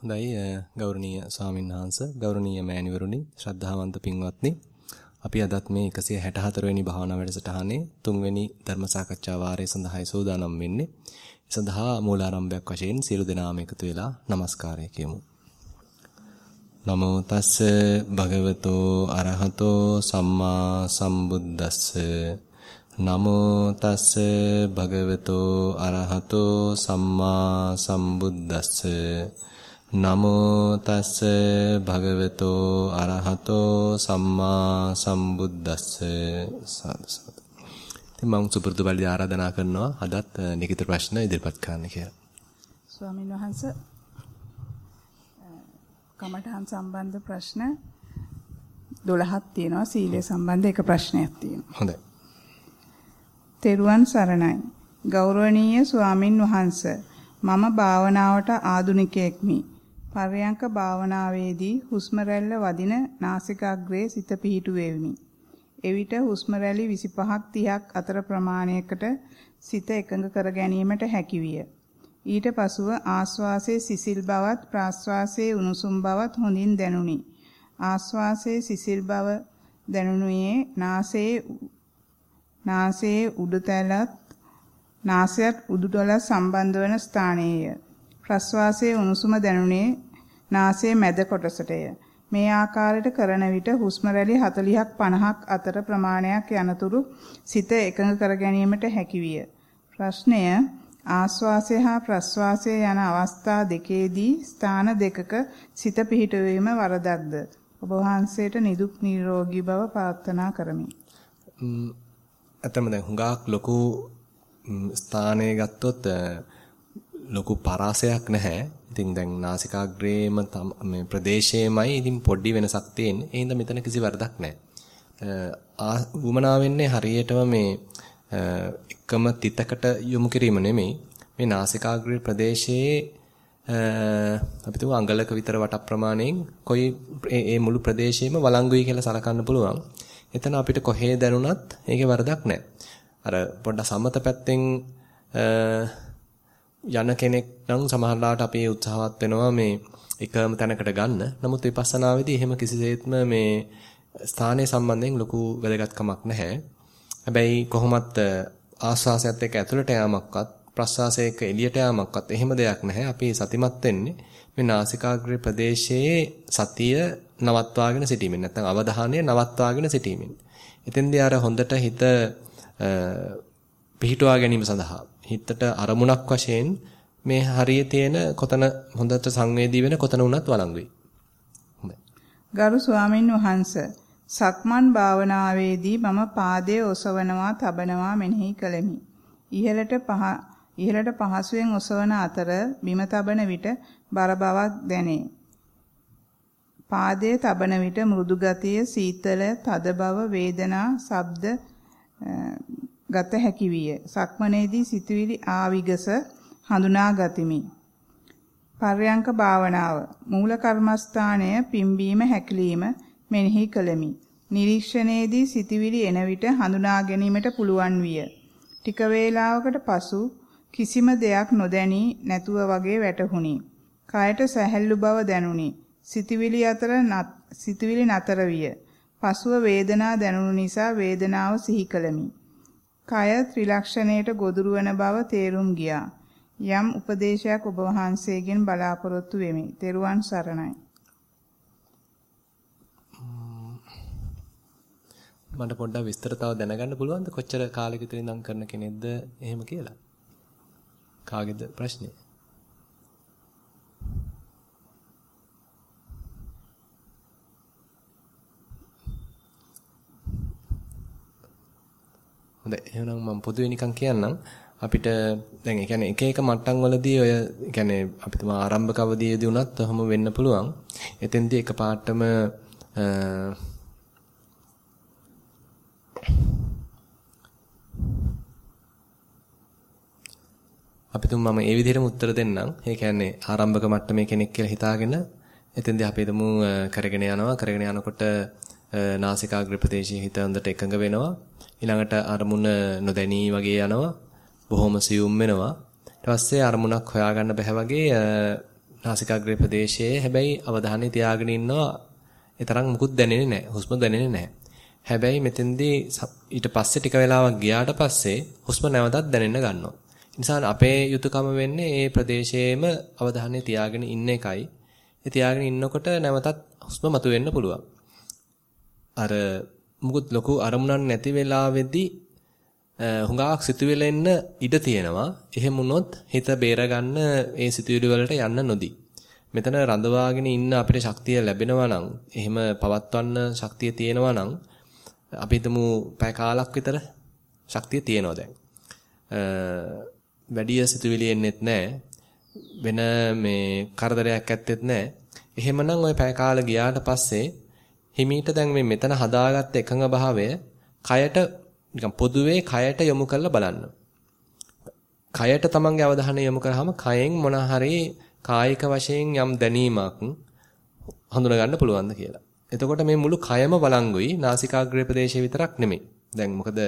හොඳයි ගෞරවනීය ස්වාමීන් වහන්සේ ගෞරවනීය මෑණිවරුනි ශ්‍රද්ධාවන්ත පින්වත්නි අපි අදත් මේ 164 වෙනි භාවනා වැඩසටහනේ තුන්වෙනි ධර්ම සාකච්ඡා වාරය සඳහායි සූදානම් වෙන්නේ. ඒ සඳහා මූලාරම්භයක් වශයෙන් සියලු දෙනාම එකතු වෙලා নমස්කාරය කියමු. නමෝ තස්ස භගවතෝ අරහතෝ සම්මා සම්බුද්දස්ස නමෝ තස්ස භගවතෝ අරහතෝ සම්මා සම්බුද්දස්ස නමෝ තස්ස භගවතෝ අරහතෝ සම්මා සම්බුද්දස්ස සාදු සාදු. ඉතින් මම සුපුරුදු පරිදි ආරාධනා කරනවා අදත් ලිඛිත ප්‍රශ්න ඉදිරිපත් කරන්න කියලා. ස්වාමීන් වහන්සේ කමඨහන් සම්බන්ධ ප්‍රශ්න 12ක් තියෙනවා සීලය සම්බන්ධ එක ප්‍රශ්නයක් තියෙනවා. හොඳයි. තෙරුවන් සරණයි. ගෞරවනීය ස්වාමින් වහන්සේ මම භාවනාවට ආදුනිකයෙක්මි. පර්යංක භාවනාවේදී හුස්ම රැල්ල වදින නාසිකාග්‍රයේ සිත පිහිටුවෙමි. එවිට හුස්ම රැලි 25ක් 30ක් අතර ප්‍රමාණයකට සිත එකඟ කර ගැනීමට හැකියිය. ඊට පසුව ආස්වාසයේ සිසිල් බවත් ප්‍රාස්වාසයේ උණුසුම් බවත් හොඳින් දැනුනි. ආස්වාසයේ සිසිල් බව දැනුනුයේ නාසයේ නාසයේ උඩුතලත් නාසයත් උඩුතල සම්බන්ධ වන ස්ථානයේය. ප්‍රස්වාසයේ උණුසුම දැනුනේ නාසයේ මැද කොටසටය. මේ ආකාරයට කරන විට හුස්ම රැලි 40ක් 50ක් අතර ප්‍රමාණයක් යනතුරු සිත එකඟ කර ගැනීමට හැකියිය. ප්‍රශ්නය ආස්වාසය හා ප්‍රස්වාසය යන අවස්ථා දෙකේදී ස්ථාන දෙකක සිත පිහිටවීම වරදක්ද? ඔබ වහන්සේට නිදුක් නිරෝගී බව ප්‍රාර්ථනා කරමි. අතම දැන් හුඟක් ලොකු ස්ථානය ගත්තොත් ලොකු පරාසයක් නැහැ. ඉතින් දැන් නාසිකාග්‍රේම මේ ප්‍රදේශයේමයි ඉතින් පොඩි වෙනසක් තියෙන්නේ. ඒ හින්දා මෙතන කිසි වරදක් නැහැ. උමනා වෙන්නේ හරියටම මේ එකම තිතකට යොමු කිරීම නෙමෙයි. මේ නාසිකාග්‍රේ ප්‍රදේශයේ අපි තුමු අඟලක විතර වට ප්‍රමාණයෙන් කොයි ඒ මුළු ප්‍රදේශයේම වළංගුයි කියලා සලකන්න පුළුවන්. එතන අපිට කොහේ දැනුණත් ඒකේ වරදක් නැහැ. අර පොඩ්ඩක් සමත පැත්තෙන් යන කෙනෙක් නම් සමහරවිට අපි උත්සාහවත් වෙනවා මේ එකම තැනකට ගන්න. නමුත් විපස්සනාවේදී එහෙම කිසිසේත්ම මේ ස්ථානයේ සම්බන්ධයෙන් ලොකු වැදගත්කමක් නැහැ. හැබැයි කොහොමත් ආස්වාසයත් එක්ක ඇතුළට යාමක්වත් ප්‍රස්වාසය එක්ක එළියට යාමක්වත් එහෙම දෙයක් නැහැ. අපි සතිමත් වෙන්නේ මේ නාසිකාග්‍රේ ප්‍රදේශයේ සතිය නවත්වාගෙන සිටීමෙන් නැත්නම් අවධානය නවත්වාගෙන සිටීමෙන්. එතෙන්දී අර හොඳට හිත පිහිටුවා ගැනීම සඳහා හිතට අරමුණක් වශයෙන් මේ හරියේ තියෙන කොතන හොඳට සංවේදී වෙන කොතන වුණත් වළංගුයි. හොඳයි. ගරු ස්වාමින් වහන්සේ සක්මන් භාවනාවේදී මම පාදයේ ඔසවනවා තබනවා මෙනෙහි කළෙමි. ඉහළට පහ ඉහළට පහසුවෙන් ඔසවන අතර බිම තබන විට බර බවක් දැනේ. පාදයේ තබන විට මෘදු ගතිය, සීතල, තද බව, වේදනා, ශබ්ද ගත හැකි විය. සක්මනේදී සිතුවිලි ආවිගස හඳුනා ගතිමි. පර්යංක භාවනාව මූල කර්මස්ථානය පිම්බීම හැකිලිම මෙනෙහි කළෙමි. නිරීක්ෂණයේදී සිතුවිලි එන විට හඳුනා ගැනීමට පුළුවන් විය. ටික වේලාවකට පසු කිසිම දෙයක් නොදැනී නැතුව වගේ වැටහුණි. කයට සැහැල්ලු බව දැනුනි. සිතුවිලි අතර සිතුවිලි නතර විය. පසුව වේදනා දැනුණු නිසා වේදනාව සිහි කළෙමි. කය ත්‍රිලක්ෂණයට ගොදුරු වන බව තේරුම් ගියා. යම් උපදේශයක් ඔබ වහන්සේගෙන් බලාපොරොත්තු වෙමි. තෙරුවන් සරණයි. මට පොඩ්ඩක් විස්තර තව දැනගන්න පුළුවන්ද කොච්චර කාලෙක විතර ඉඳන් කරන කෙනෙක්ද එහෙම කියලා? කාගේද ප්‍රශ්නේ? හොඳයි එහෙනම් මම පොදුවේ නිකන් කියන්නම් අපිට දැන් ඒ කියන්නේ එක එක මට්ටම් වලදී ඔය කියන්නේ අපි තුමා ආරම්භක අවධියේදී උනත් ඔහම වෙන්න පුළුවන්. එතෙන්දී එක පාටම අපි තුම මම ඒ විදිහටම උත්තර දෙන්නම්. ඒ කියන්නේ ආරම්භක මට්ටමේ කෙනෙක් කියලා හිතාගෙන එතෙන්දී අපි හිතමු කරගෙන යනවා. කරගෙන යනකොට නාසිකාග්‍ර ප්‍රදේශයේ හිත හොඳට එකඟ වෙනවා. ඊළඟට අරමුණ නොදැනී වගේ යනවා. බොහොම සියුම් වෙනවා. ඊට පස්සේ අරමුණක් හොයාගන්න බෑ වගේ නාසිකාග්‍රේ ප්‍රදේශයේ හැබැයි අවධානය තියාගෙන ඉන්නවා ඒ තරම් මුකුත් දැනෙන්නේ නැහැ. හුස්ම දැනෙන්නේ නැහැ. හැබැයි මෙතෙන්දී ඊට පස්සේ ටික වෙලාවක් ගියාට පස්සේ හුස්ම නැවතත් දැනෙන්න ගන්නවා. නිසා අපේ යුතුයකම වෙන්නේ මේ ප්‍රදේශයේම අවධානය තියාගෙන ඉන්න එකයි. ඒ තියාගෙන ඉන්නකොට නැවතත් හුස්ම මතුවෙන්න පුළුවන්. අර මුකුත් ලොකු අරමුණක් නැති වෙලාවේදී හුඟක් සිතුවිලෙන්න ඉඩ තියෙනවා. එහෙම වුණොත් හිත බේරගන්න ඒ සිතුවිලි වලට යන්න නොදී. මෙතන රඳවාගෙන ඉන්න අපිට ශක්තිය ලැබෙනවා නම්, එහෙම පවත්වන්න ශක්තිය තියෙනවා නම් අපි හිතමු පැය කාලක් විතර ශක්තිය තියෙනවා දැන්. වැඩි සිතුවිලි එන්නෙත් නැහැ. වෙන මේ කරදරයක් ඇත්තෙත් නැහැ. එහෙමනම් ওই පැය කාල ගියාට පස්සේ හිමීට දැන් මේ මෙතන හදාගත්ත එකඟ භාවය කයට නිකන් පොදුවේ කයට යොමු කරලා බලන්න. කයට තමන්ගේ අවධානය යොමු කරාම කයෙන් මොන හරි කායික වශයෙන් යම් දැනීමක් හඳුනා ගන්න පුළුවන්ද කියලා. එතකොට මේ මුළු කයම වළංගුයි නාසිකාග්‍රේ ප්‍රදේශය විතරක් නෙමෙයි. දැන් මොකද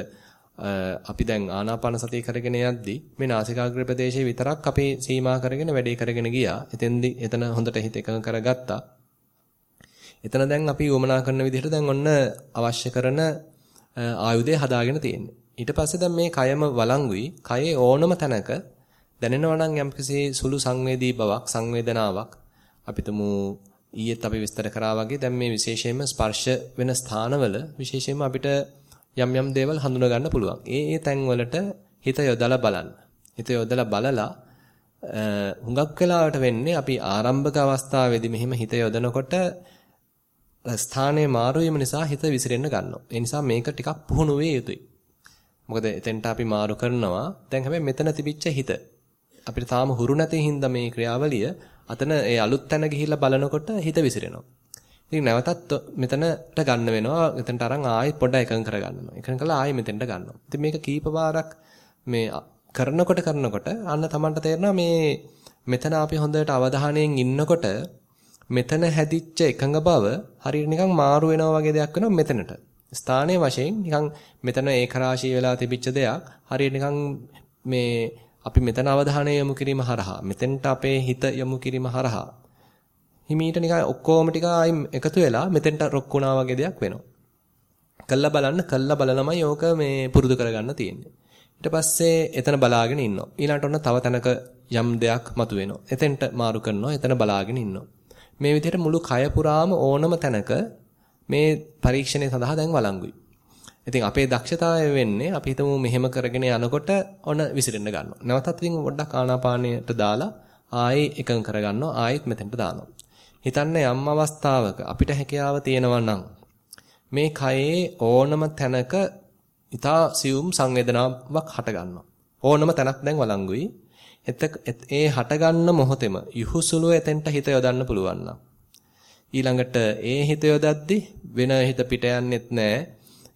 අපි දැන් ආනාපාන සතිය කරගෙන යද්දි මේ නාසිකාග්‍ර ප්‍රදේශයේ විතරක් අපි සීමා කරගෙන වැඩේ කරගෙන ගියා. එතෙන්දි එතන හොඳට හිත එකඟ කරගත්තා. එතන දැන් අපි වමනා කරන විදිහට දැන් ඔන්න අවශ්‍ය කරන ආයුධය හදාගෙන තියෙන්නේ. ඊට පස්සේ දැන් මේ කයම වළංගුයි. කයේ ඕනම තැනක දැනෙනවා නම් යම්කිසි සුළු සංවේදී බවක්, සංවේදනාවක් අපිටම ඊයේත් අපි විස්තර කරා වගේ දැන් මේ විශේෂයෙන්ම ස්පර්ශ වෙන ස්ථානවල විශේෂයෙන්ම අපිට යම් යම් දේවල් හඳුනා ගන්න පුළුවන්. ඒ ඒ තැන් වලට හිත යොදලා බලන්න. හිත යොදලා බලලා හුඟක් වෙලාවට වෙන්නේ අපි ආරම්භක අවස්ථාවේදී මෙහෙම හිත යොදනකොට ස්ථානයේ මාරු වීම නිසා හිත විසිරෙන්න ගන්නවා. ඒ නිසා මේක ටිකක් පුහුණු වේ යුතුයි. මොකද එතෙන්ට අපි මාරු කරනවා. දැන් හැබැයි මෙතන තිබිච්ච හිත අපිට තාම හුරු නැති හින්දා මේ ක්‍රියාවලිය අතන ඒ අලුත් තැන ගිහිල්ලා බලනකොට හිත විසිරෙනවා. ඉතින් නැවතත් මෙතනට ගන්න වෙනවා. එතනට අරන් ආයෙත් පොඩ්ඩක් එකඟ කරගන්නවා. එකඟ කළා ආයෙ මෙතෙන්ට ගන්නවා. ඉතින් මේක කීප වාරක් මේ කරනකොට කරනකොට අන්න Tamanට තේරෙනවා මේ මෙතන අපි හොඳට අවධානයෙන් ඉන්නකොට මෙතන හැදිච්ච එකඟ බව හරියට නිකන් මාරු වෙනවා වගේ දෙයක් වෙනවා මෙතනට. ස්ථානයේ වශයෙන් නිකන් මෙතන ඒකරාශී වෙලා තිබිච්ච දෙයක් හරියට නිකන් මේ අපි මෙතන අවධානය යොමු කිරීම හරහා මෙතෙන්ට අපේ හිත යොමු කිරීම හරහා හිමීට නිකන් ඔක්කොම ටික ආයි එකතු වෙලා මෙතෙන්ට රොක් වුණා වගේ දෙයක් වෙනවා. කළා බලන්න කළා බලලමයි ඕක මේ පුරුදු කරගන්න තියෙන්නේ. ඊට පස්සේ එතන බලාගෙන ඉන්නවා. ඊළඟට ඔන්න තව තැනක යම් දෙයක් මතුවෙනවා. එතෙන්ට මාරු කරනවා. එතන බලාගෙන ඉන්නවා. මේ විදිහට මුළු කය පුරාම ඕනම තැනක මේ පරීක්ෂණය සඳහා දැන් වළංගුයි. ඉතින් අපේ දක්ෂතාවය වෙන්නේ අපි හිතමු මෙහෙම කරගෙන යනකොට ඔන්න විසිරෙන්න ගන්නවා. නැවතත් ඉතින් පොඩ්ඩක් ආනාපානයට දාලා ආයෙ එකඟ කරගන්නවා. ආයෙත් මෙතෙන්ට දානවා. හිතන්න යම් අවස්ථාවක අපිට හැකියාව තියෙනවා නම් මේ කයේ ඕනම තැනක ඊතා සියුම් සංවේදනාවක් හටගන්නවා. ඕනම තැනක් දැන් වළංගුයි. ඒ හටගන්න මොහොතෙම යහුසුලුව එතෙන්ට හිත යොදන්න පුළුවන් ඊළඟට ඒ හිත යොදද්දි වෙන හිත පිට යන්නෙත් නැහැ.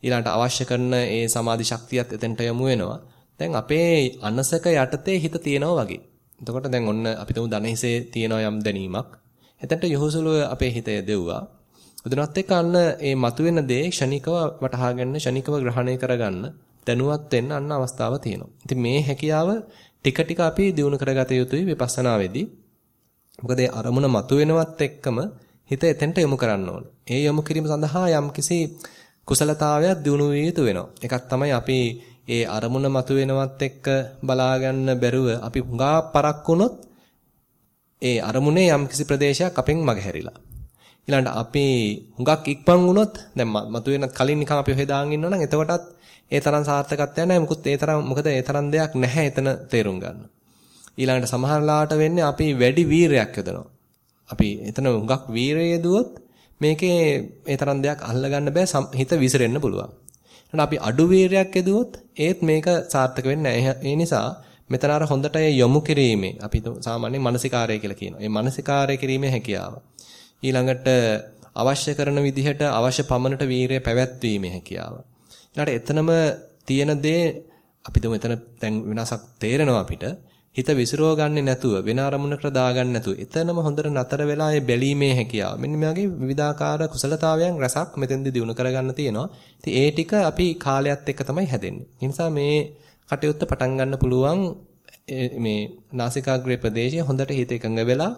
ඊළඟට අවශ්‍ය කරන ඒ සමාධි ශක්තියත් එතෙන්ට යොමු වෙනවා. දැන් අපේ අනසක යටතේ හිත තියෙනවා වගේ. එතකොට දැන් ඔන්න අපි තුමු දනහිසේ තියෙන යම් දැනීමක්. එතනට යොහුසුලුව අපේ හිතේ දෙව්වා. උදනත් එක්ක අන්න ඒ මතුවෙන දේ ෂණිකව වටහා ගන්න, ෂණිකව ග්‍රහණය කරගන්න දැනුවත් වෙන්න අන්න අවස්ථාව තියෙනවා. ඉතින් මේ හැකියාව ටික ටික අපි දිනු කරගත යුතුයි විපස්සනාවේදී. මොකද ඒ අරමුණ මතුවෙනවත් එක්කම හිත එතෙන්ට යොමු කරන්න ඕන. ඒ යොමු කිරීම සඳහා යම්කිසි කුසලතාවයක් දිනු විය යුතු වෙනවා. එකක් තමයි අපි ඒ අරමුණ මතුවෙනවත් එක්ක බලා ගන්න බැරුව අපි හුඟා පරක් වුණොත් ඒ අරමුණේ යම්කිසි ප්‍රදේශයක් අපෙන් මගහැරිලා. ඊළඟට අපි හුඟක් ඉක්මන් වුණොත් දැන් මතුවෙන කලින් නිකන් අපි ඔහෙ දාන් ඉන්නවනම් එතකොටත් ඒ තරම් සාර්ථකත්වයක් නැහැ. මොකද ඒ තරම් මොකද ඒ තරම් දෙයක් නැහැ එතන තේරුම් ගන්න. ඊළඟට සමහරලාට වෙන්නේ අපි වැඩි වීරයක් යොදනවා. අපි එතන හුඟක් වීරය යෙදුවොත් මේකේ ඒ තරම් දෙයක් අල්ලගන්න බෑ හිත විසිරෙන්න පුළුවන්. අපි අඩු වීරයක් යෙදුවොත් ඒත් මේක සාර්ථක වෙන්නේ නැහැ. ඒ නිසා මෙතන අර හොඳට යොමු කිරීමේ අපි සාමාන්‍යයෙන් මානසිකාරය කියලා කියනවා. මේ මානසිකාරය කිරීමේ හැකියාව. ඊළඟට අවශ්‍ය කරන විදිහට අවශ්‍ය පමණට වීරය පැවැත්වීමේ හැකියාව. ඊළඟට එතනම තියෙන දේ අපි තුමු එතන දැන් වෙනසක් තේරෙනවා අපිට. හිත විසිරව ගන්නේ නැතුව වෙන අරමුණකට දාගන්න නැතුව එතනම හොඳට නතර වෙලා ඒ බැලීමේ හැකියාව. මෙන්න මේ වගේ විවිධාකාර කුසලතාවයන් රසක් මෙතෙන්දී දිනු කරගන්න තියෙනවා. ඉතින් ඒ ටික අපි කාලයත් එක්ක තමයි හැදෙන්නේ. ඒ නිසා මේ කටයුත්ත පටන් ගන්න පුළුවන් මේ නාසිකාග්‍රේ ප්‍රදේශයේ හොඳට හිත එකඟ වෙලා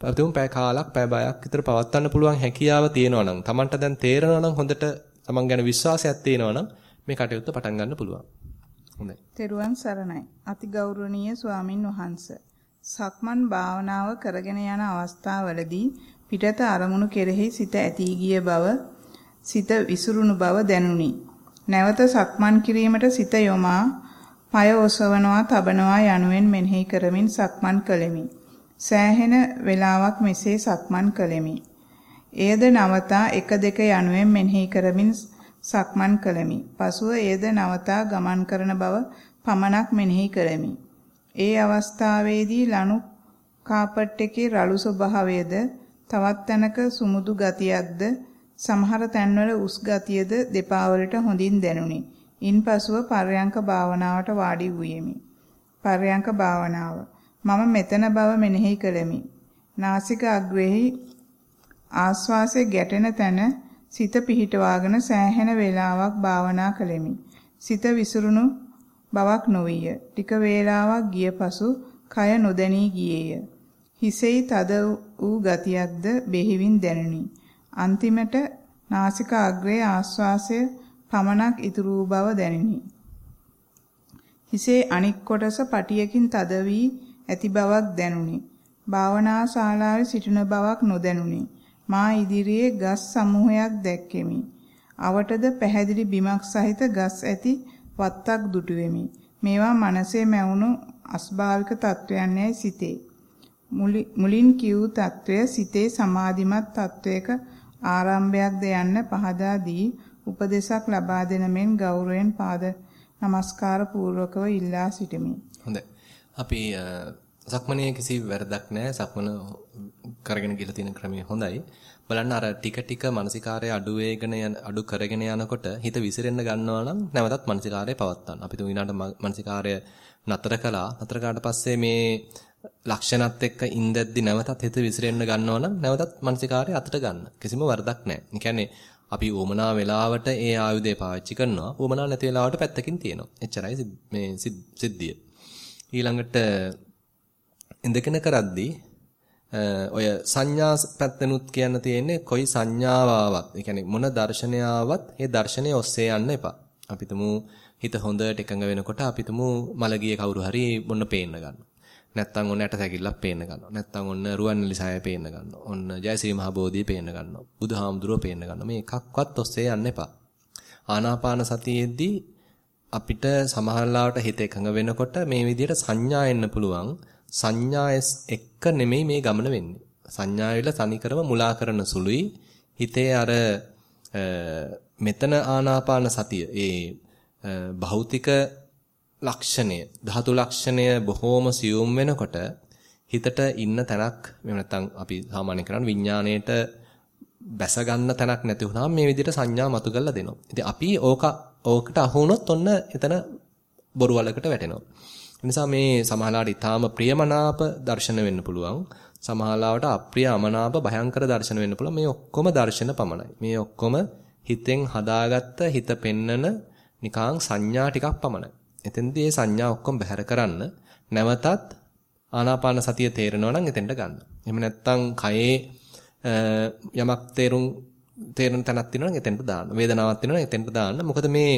අපිටම පැය කාලක් පැය බයක් විතර පවත්වන්න පුළුවන් හැකියාව තියෙනවා නම් Tamanට දැන් තේරෙනවා නම් හොඳට Taman ගැන විශ්වාසයක් තියෙනවා නම් මේ කටයුත්ත පටන් ගන්න පුළුවන්. හොඳයි. තෙරුවන් සරණයි. අතිගෞරවනීය ස්වාමින් වහන්සේ. සක්මන් භාවනාව කරගෙන යන අවස්ථාවවලදී පිටත අරමුණු කෙරෙහි සිත ඇතී ගිය බව, සිත විසිරුණු බව දැනුනි. නැවත සක්මන් කිරීමට සිත යොමා পায় ඔසවනවා, තබනවා යනුවෙන් මෙනෙහි කරමින් සක්මන් කළෙමි. සෑහෙන වේලාවක් මෙසේ සක්මන් කළෙමි. එයද නවතා 1 2 යනුවෙන් මෙනෙහි කරමින් සක්මන් කළෙමි. පසුව එයද නවතා ගමන් කරන බව පමණක් මෙනෙහි කළෙමි. ඒ අවස්ථාවේදී ලනු කාපට් එකේ රළු ස්වභාවයද තවත් තැනක සුමුදු ගතියක්ද සමහර තැන්වල උස් ගතියද දෙපා වලට හොඳින් දැනුනි. ඉන්පසුව පර්යංක භාවනාවට වාඩි වූයෙමි. පර්යංක භාවනාව මම මෙතන බව මෙනෙහි කළෙමි. නාසික අග්‍රෙහි ආස්වාසේ ගැටෙන තැන සිත පිහිටවාගෙන සෑහෙන වේලාවක් භාවනා කළෙමි. සිත විසිරුණු බවක් නොවිය. ටික වේලාවක් ගිය පසු කය නොදැනී ගියේය. හිසෙහි තද වූ ගතියක්ද බෙහිවින් දැනුනි. අන්තිමට නාසික අග්‍රයේ ආශ්වාසය පමණක් ඉතුරු වූ බව දැනිනි. හිසේ අනික් කොටස පටියකින් තද වී ඇති බවක් දැනුනි. භාවනා ශාලාවේ සිටින බවක් නොදැනුනි. මා ඉදිරියේ ගස් සමූහයක් දැක්කෙමි. අවටද පැහැදිලි බිමක් සහිත ගස් ඇති වත්තක් දුටු වෙමි. මේවා මනසේ මැවුණු අස්භාවික තත්වයන්යයි සිතේ. මුලින් කිව් తත්වය සිතේ සමාධිමත් තත්වයක ආරම්භයක්ද යන්න පහදා දී උපදේශක් ලබා දෙන මෙන් ගෞරවයෙන් පාද නමස්කාර පූර්වකව ඉල්ලා සිටිමි. හොඳයි. අපි සක්මනේ කිසි වැරදක් නැහැ. සක්මන කරගෙන ගිහලා තියෙන ක්‍රමය හොඳයි. බලන්න අර ටික ටික මානසිකාරය අඩු වේගන යන අඩු කරගෙන යනකොට හිත විසිරෙන්න ගන්නවා නම් නැවතත් මානසිකාරය පවත්වන්න. අපි තුන් ඊනාට මානසිකාරය නතර කළා. නතර කාට පස්සේ මේ ලක්ෂණත් එක්ක ඉඳද්දි නැවතත් හිත විසිරෙන්න ගන්නවා නම් නැවතත් මානසිකාරය අතට ගන්න. කිසිම වරදක් නැහැ. ඒ කියන්නේ අපි උමනා වෙලාවට ඒ ආයුධය පාවිච්චි කරනවා. උමනා නැති වෙලාවට පැත්තකින් තියෙනවා. එච්චරයි මේ සිද්ධිය. ඊළඟට ඉඳගෙන කරද්දී ඔය සංඥා පැත්තනුත් කියන්න තියෙන්නේ කොයි සංඥාවාවත්. ඒ කියන්නේ මොන දර්ශනයාවත් ඒ දර්ශනය ඔස්සේ යන්න එපා. අපි හිත හොඳට එකඟ වෙනකොට අපි මලගිය කවුරු හරි මොන පේන්න ගන්නවා. නැත්තම් ඔන්න ඇට සැකිල්ලක් පේන්න ගන්නවා. නැත්තම් ඔන්න රුවන්වැලිසෑය පේන්න ගන්නවා. ඔන්න ජයශ්‍රී මහ බෝධිය පේන්න ගන්නවා. බුදුහාමුදුරුවෝ පේන්න ගන්නවා. මේ එකක්වත් ඔස්සේ යන්න එපා. ආනාපාන සතියේදී අපිට සමහරලාවට හිත එකඟ වෙනකොට මේ විදිහට සංඥා එන්න පුළුවන්. සංඥා එක්ක නෙමෙයි මේ ගමන වෙන්නේ. සංඥාවිල තනිකරම මුලා කරන සුළුයි. හිතේ අර මෙතන ආනාපාන සතිය ඒ භෞතික ලක්ෂණය ධාතු ලක්ෂණය බොහෝම සියුම් වෙනකොට හිතට ඉන්න තැනක් එහෙම නැත්නම් අපි සාමාන්‍ය කරන්නේ විඥාණයට බැස ගන්න තැනක් නැති වුණාම මේ විදිහට සංඥා මතු කරලා දෙනවා. ඉතින් අපි ඕක ඕකට අහු වුණොත් ඔන්න එතන බොරු වලකට වැටෙනවා. නිසා මේ සමහරලාට ඊටාම ප්‍රියමනාප දර්ශන වෙන්න පුළුවන්. සමහරලාට අප්‍රිය අමනාප භයංකර දර්ශන වෙන්න පුළුවන්. මේ ඔක්කොම දර්ශන පමණයි. මේ ඔක්කොම හිතෙන් හදාගත්ත හිත පෙන්නන නිකාං සංඥා ටිකක් පමණයි. එතෙන්දී මේ සංඥා ඔක්කොම බැහැර කරන්න නැවතත් ආනාපාන සතිය තේරෙනවා නම් එතෙන්ට ගන්න. එහෙම නැත්නම් කයේ යමක් තේරුම් තේරෙන තැනක් තියෙනවා නම් එතෙන්ට දාන්න. වේදනාවක් තියෙනවා නම් එතෙන්ට දාන්න. මොකද මේ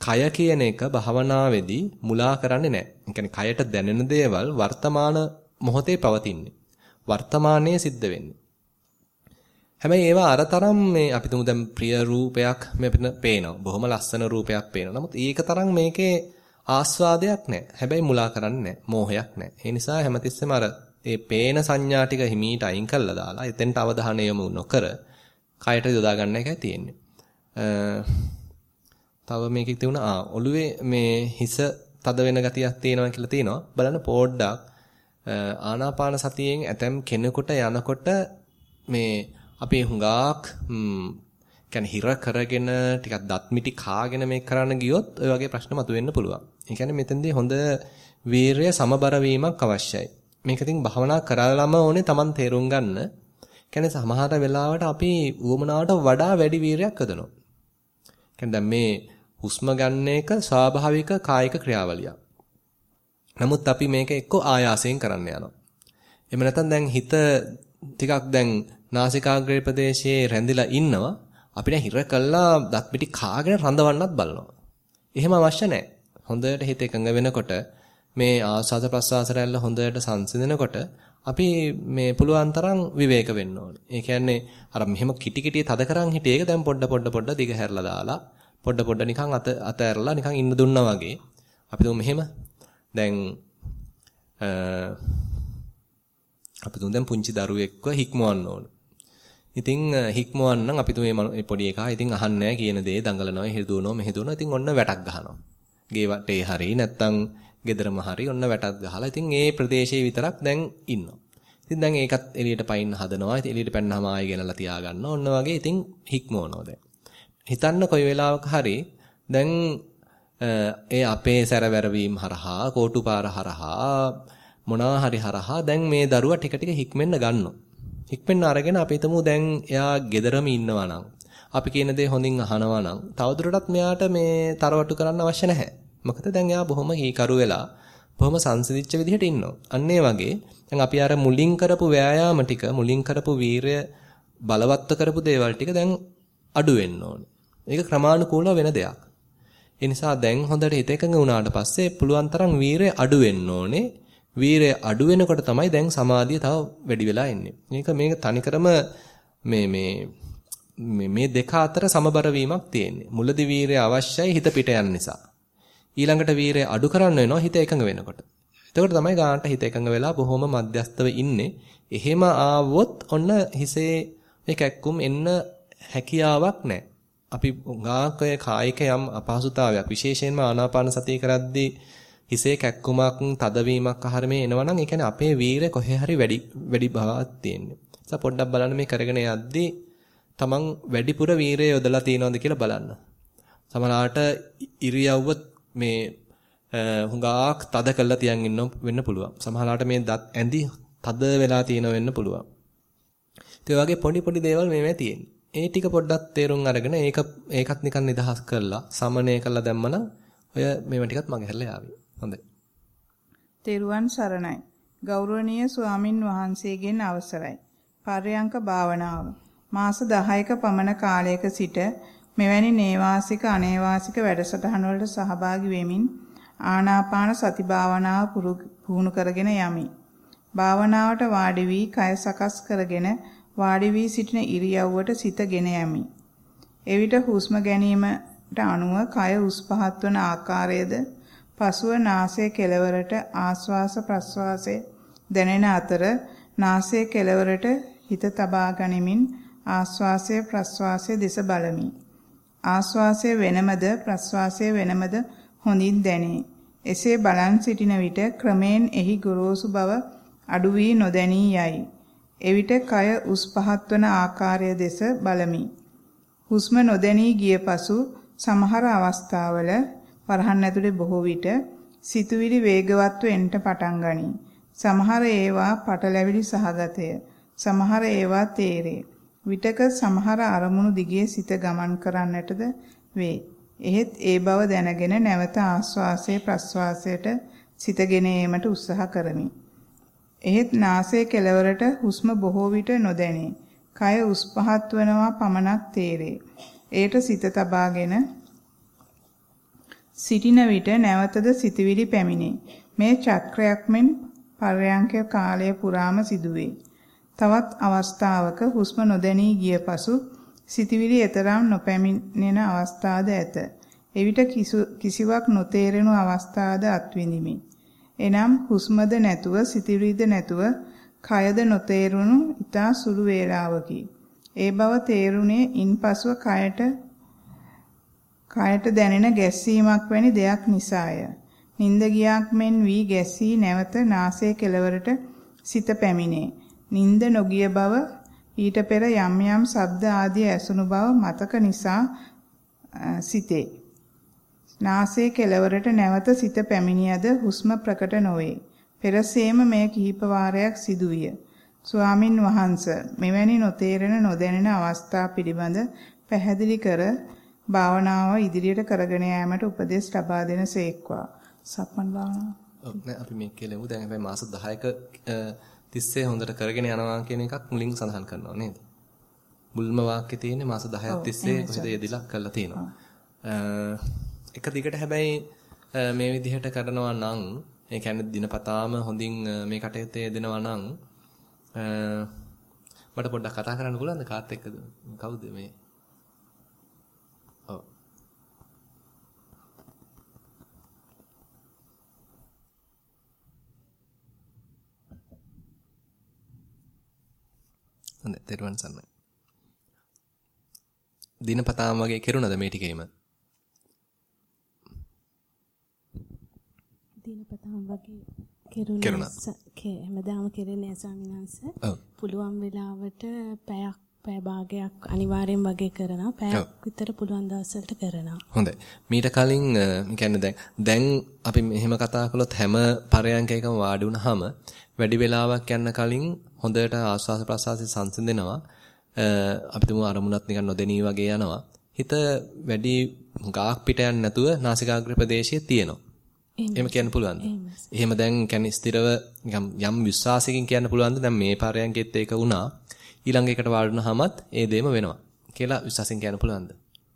කය කියන එක භවනාවේදී මුලා කරන්නේ නැහැ. ඒ කියන්නේ කයට දැනෙන දේවල් වර්තමාන මොහොතේ පවතින්නේ. වර්තමානයේ සිද්ධ වෙන්නේ. හැබැයි ඒවා අරතරම් මේ අපි තුමු දැන් ප්‍රිය රූපයක් මේ අපිට පේනවා. බොහොම ලස්සන රූපයක් පේනවා. නමුත් ඒක තරම් මේකේ ආස්වාදයක් නැහැ. හැබැයි මුලා කරන්නේ නැහැ. මෝහයක් නැහැ. ඒ නිසා හැමතිස්සෙම අර ඒ පේන සංඥා ටික හිමීට අයින් කරලා දාලා එතෙන්ට අවධානය යොමු නොකර කයට යොදා ගන්න එකයි තියෙන්නේ. තව මේකෙක් තියුණා ආ ඔළුවේ මේ හිස තද වෙන ගතියක් තියෙනවා කියලා තියෙනවා. බලන්න පොඩ්ඩක් ආනාපාන සතියෙන් ඇතම් කෙනෙකුට යනකොට මේ අපේ හුඟාක් කියන්නේ හිර කරගෙන ටිකක් දත් මිටි කාගෙන මේක කරන්න ගියොත් ඔය වගේ ප්‍රශ්න මතුවෙන්න පුළුවන්. ඒ කියන්නේ මෙතෙන්දී හොඳ වීරය සමබර වීමක් අවශ්‍යයි. මේක ඉතින් භවනා කරලාම ඕනේ Taman තේරුම් ගන්න. කියන්නේ සමහර වෙලාවට අපි උවමනාවට වඩා වැඩි වීරයක් යොදනවා. කියන්නේ දැන් මේ හුස්ම ගන්න එක ස්වාභාවික කායික ක්‍රියාවලියක්. නමුත් අපි මේක එක්ක ආයාසයෙන් කරන්න යනවා. එහෙම නැත්නම් දැන් හිත ටිකක් දැන් නාසිකාග්‍රේ ප්‍රදේශයේ රැඳිලා ඉන්නවා. අපිට හිර කළා දත් පිටි කාගෙන රඳවන්නත් බලනවා. එහෙම අවශ්‍ය නැහැ. හොඳට හිත එකඟ වෙනකොට මේ ආස්වාද ප්‍රසආස රැල්ල හොඳට සංසිඳනකොට අපි මේ පුළුවන් තරම් විවේක වෙන්න ඕනේ. ඒ කියන්නේ අර මෙහෙම කිටි කිටි තද කරන් හිටියේ ඒක දැන් පොඩ පොඩ පොඩ දිග හැරලා දාලා පොඩ පොඩ නිකන් අත අත ඇරලා නිකන් ඉන්න දුන්නා වගේ. අපි දුමු මෙහෙම. දැන් අපි තුන් දැන් පුංචි දරුවෙක්ව හික්මවන්න ඕන. ඉතින් හික්මවන්න අපි තුමේ පොඩි එකා ඉතින් අහන්නේ කියන දේ දඟලනවා හිරදුවනවා මෙහෙදුවනවා ඉතින් ඔන්න වැටක් ගහනවා. ගේ වටේ හරි නැත්තම් ගෙදරම හරි ඔන්න වැටක් ගහලා ඉතින් ඒ ප්‍රදේශයේ විතරක් දැන් ඉන්නවා. ඉතින් දැන් ඒකත් එළියට පයින්න හදනවා. ඉතින් එළියට පැන්නාම ආයෙ ගෙනලා තියාගන්න. ඔන්න වගේ ඉතින් හික්මවනවා දැන්. හිතන්න කොයි වෙලාවක හරි දැන් ඒ අපේ සැරවැරවීම හරහා කෝටුපාර හරහා මොනවා හරි හරහා දැන් මේ දරුවා ටික ටික හික්මෙන්න ගන්නවා. හික්මෙන්න අරගෙන අපි හිතමු දැන් එයා ගෙදරම ඉන්නවා නම් අපි කියන දේ හොඳින් අහනවා නම් තවදුරටත් මෙයාට මේ තරවටු කරන්න අවශ්‍ය නැහැ. මොකද දැන් එයා බොහොම හීකරු වෙලා බොහොම සංසිඳිච්ච විදිහට ඉන්නවා. අන්න වගේ දැන් අපි අර මුලින් කරපු ව්‍යායාම ටික මුලින් කරපු වීරය බලවත්ව කරපු දේවල් ටික දැන් අඩු වෙන්න ඕනේ. ඒක ක්‍රමානුකූලව වෙන දෙයක්. ඒ නිසා දැන් හොඳට හිත එකඟ වුණාට පස්සේ පුළුවන් තරම් වීරය අඩු වෙන්න ඕනේ. වීරය අඩු වෙනකොට තමයි දැන් සමාධිය තව වැඩි වෙලා එන්නේ. මේක මේක තනිකරම මේ මේ මේ දෙක අතර සමබර වීමක් තියෙන්නේ. මුලදී වීරය අවශ්‍යයි හිත පිට යන නිසා. ඊළඟට වීරය අඩු කරන්න වෙනවා හිත එකඟ වෙනකොට. එතකොට තමයි ගානට හිත එකඟ වෙලා බොහොම මධ්‍යස්තව ඉන්නේ. එහෙම ආවොත් ඔන්න හිසේ මේ කැක්කුම් එන්න හැකියාවක් නැහැ. අපි ගාකය කායික යම් අපහසුතාවයක් විශේෂයෙන්ම ආනාපාන සතිය කරද්දී හිසේ කැක්කුමක් තදවීමක් ආහාර මේ එනවනම් ඒ කියන්නේ අපේ වීරය කොහේ හරි වැඩි වැඩි බවක් තියෙන්නේ. ඒ පොඩ්ඩක් බලන්න මේ කරගෙන යද්දී තමන් වැඩිපුර වීරය යොදලා තියනවද කියලා බලන්න. සමහරවිට ඉරියව්ව මේ හුඟක් තද කරලා තියන් ඉන්න වෙන්න පුළුවන්. සමහරවිට මේ දත් ඇඳි තද වෙලා තියෙන වෙන්න පුළුවන්. ඒ වගේ පොඩි පොඩි දේවල් මේවා තියෙන්නේ. ඒ ටික පොඩ්ඩක් තේරුම් අරගෙන ඒක ඒකත් නිකන් නිදහස් කරලා සමනය කරලා දැම්මනම් ඔය මේවා ටිකත් මගේ හැරලා යාවි. හොඳයි. තෙරුවන් සරණයි. ගෞරවනීය ස්වාමින් වහන්සේගෙන් අවසරයි. පර්යංක භාවනාව. මාස 10ක පමණ කාලයක සිට මෙවැනි නේවාසික අනේවාසික වැඩසටහන් වලට සහභාගී වෙමින් ආනාපාන සති භාවනාව පුහුණු කරගෙන යමි. භාවනාවට වාඩි වී කය සකස් කරගෙන වාඩි වී සිටින ඉරියව්වට සිතගෙන යමි. එවිට හුස්ම ගැනීමට අනුව කය උස් පහත් වන ආකාරයද පසුව නාසයේ කෙළවරට ආශ්වාස ප්‍රශ්වාසයේ දැනෙන අතර නාසයේ කෙළවරට හිත තබා ගනිමින් ආශ්වාසය ප්‍රශ්වාසය දෙස බලමි. ආශ්වාසය වෙනමද ප්‍රශ්වාසය වෙනමද හොඳින් දැනේ. එසේ බලන් සිටින විට ක්‍රමෙන් එහි ගොරෝසු බව අඩු වී නොදැනී යයි. එවිට කය උස් පහත් වන ආකාරය දෙස බලමි. හුස්ම නොදැනී ගිය පසු සමහර අවස්ථාවල වරහන් ඇතුලේ බොහෝ විට සිතුවිලි වේගවත්ව එන්ට පටන් ගනී. සමහර ඒවා පටලැවිලි සහගතය. සමහර ඒවා තේරේ. විටක සමහර අරමුණු දිගේ සිත ගමන් කරන්නටද වේ. එහෙත් ඒ බව දැනගෙන නැවත ආස්වාසයේ ප්‍රස්වාසයට සිතගෙන ඒමට උත්සාහ කරමි. එහෙත් නාසයේ කෙළවරට හුස්ම බොහෝ විට නොදැනේ. කය උස් පහත් වනවා පමණක් තේරේ. ඒට සිත තබාගෙන සිටින විට නැවතද සිතවිලි පැමිණේ. මේ චක්‍රයක් මෙන් පර්යංක කාලය පුරාම සිදුවේ. තවත් අවස්ථාවක හුස්ම නොදැනී ගිය පසු සිතවිලි එතරම් නොපැමිණෙන අවස්ථාද ඇත. එවිට කිසිවක් නොතේරෙනු අවස්ථාද අත්විඳිමි. එනම් හුස්මද නැතුව සිතිවිලිද නැතුව කයද නොතේරුණු ඊතා සුළු වේලාවකි. ඒ බව තේරුණේ ඉන්පසුව කයට කයට දැනෙන ගැස්සීමක් වැනි දෙයක් නිසාය. නිින්ද ගියාක් මෙන් වී ගැසී නැවත නාසයේ කෙළවරට සිත පැමිණේ. නිින්ද නොගිය බව ඊට පෙර යම් යම් ශබ්ද ආදී ඇසුණු බව මතක නිසා සිතේ. නාසයේ කෙළවරට නැවත සිත පැමිණියද හුස්ම ප්‍රකට නොවේ. පෙරසේම මේ කිහිප වාරයක් සිදුවිය. ස්වාමින් වහන්සේ මෙවැනි නොතේරෙන නොදැනෙන අවස්ථා පිළිබඳ පැහැදිලි කර භාවනාව ඉදිරියට කරගෙන යාමට උපදෙස් ලබා දෙන සේක්වා. සක්මන් භාවනාව. ඔව් නෑ අපි මේ කියලමු දැන් හැබැයි මාස 10ක තිස්සේ හොඳට කරගෙන යනවා කියන එකක් මුලින් සඳහන් කරනවා නේද? මුල්ම වාක්‍යයේ තියෙන්නේ මාස 10ක් තිස්සේ කොහෙද යෙදිලා කරලා තියෙනවා. එක දිගට හැබැයි මේ විදිහට කරනවා නම් ඒ කියන්නේ දිනපතාම හොඳින් මේ කටයුත්තේ යෙදෙනවා නම් මට පොඩ්ඩක් කතා කරන්න පුළුවන්ද කාත් එක්කද? කවුද මේ? ඔව්. හොඳයි, තෙරුවන් සරණයි. දිනපතාම වගේ කෙරුණද මේ ටිකේම? දිනපතාම වගේ කෙරුණා. හැමදාම කෙරෙන්නේ ස්වාමීන් වහන්සේ. පුළුවන් වෙලාවට පැයක් පැය භාගයක් අනිවාර්යෙන් වගේ කරනවා. පැයක් විතර පුළුවන් දවස්වලට කරනවා. හොඳයි. මීට කලින් කියන්නේ දැන් දැන් අපි මෙහෙම කතා කළොත් හැම පරයන්කයකම වාඩි වුණාම වැඩි වෙලාවක් යන්න කලින් හොඳට ආස්වාස ප්‍රසආසය සංසිඳෙනවා. අපි තුමු අරමුණත් නිකන් නොදෙනී වගේ යනවා. හිත වැඩි ගාක් පිට යන්නේ නැතුව නාසිකාග්‍ර ප්‍රදේශයේ තියෙනවා. එහෙම කියන්න පුළුවන්ද? එහෙම දැන් කියන්නේ ස්ථිරව යම් විශ්වාසයකින් කියන්න පුළුවන්ද? දැන් මේ පාරයන්ගෙත් ඒක වුණා. ඊළඟ එකට වාඩුනහමත් ඒ දෙම වෙනවා. කියලා විශ්වාසයෙන් කියන්න පුළුවන්ද?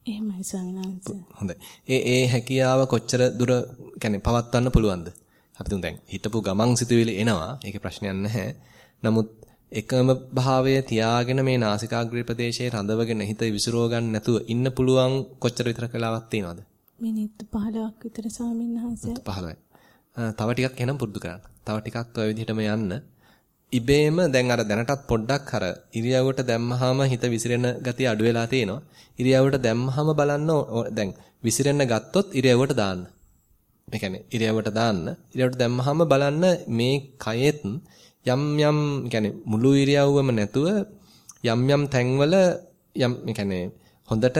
එහෙමයි ස්වාමීන් හොඳයි. ඒ ඒ හැකියාව කොච්චර දුර කියන්නේ පවත්වන්න පුළුවන්ද? අපි තුන් දැන් හිතපු ගමන් සිතුවිලි එනවා. ඒකේ ප්‍රශ්නයක් නැහැ. නමුත් එකම භාවය තියාගෙන මේ නාසිකාග්‍රේ ප්‍රදේශයේ රඳවගෙන හිත විසිරව ගන්න නැතුව ඉන්න පුළුවන් කොච්චර විතර කාලයක් තියෙනවද? මිනිත්තු 15ක් විතර ස්වාමීන් වහන්සේ. 15යි. තව ටිකක් එනම් පුරුදු කරන්න. තව ටිකක් ඔය විදිහටම යන්න. ඉබේම දැන් අර දැනටත් පොඩ්ඩක් අර ඉරියව්වට දැම්මහම හිත විසිරෙන ගතිය අඩු වෙලා තියෙනවා. ඉරියව්වට දැම්මහම බලන්න දැන් විසිරෙන්න ගත්තොත් ඉරියව්වට දාන්න. ඒ කියන්නේ ඉරියව්වට දාන්න. ඉරියව්වට දැම්මහම බලන්න මේ කයෙත් යම් යම් يعني මුළු ඉරියව්වම නැතුව යම් යම් තැන්වල යම් يعني හොඳට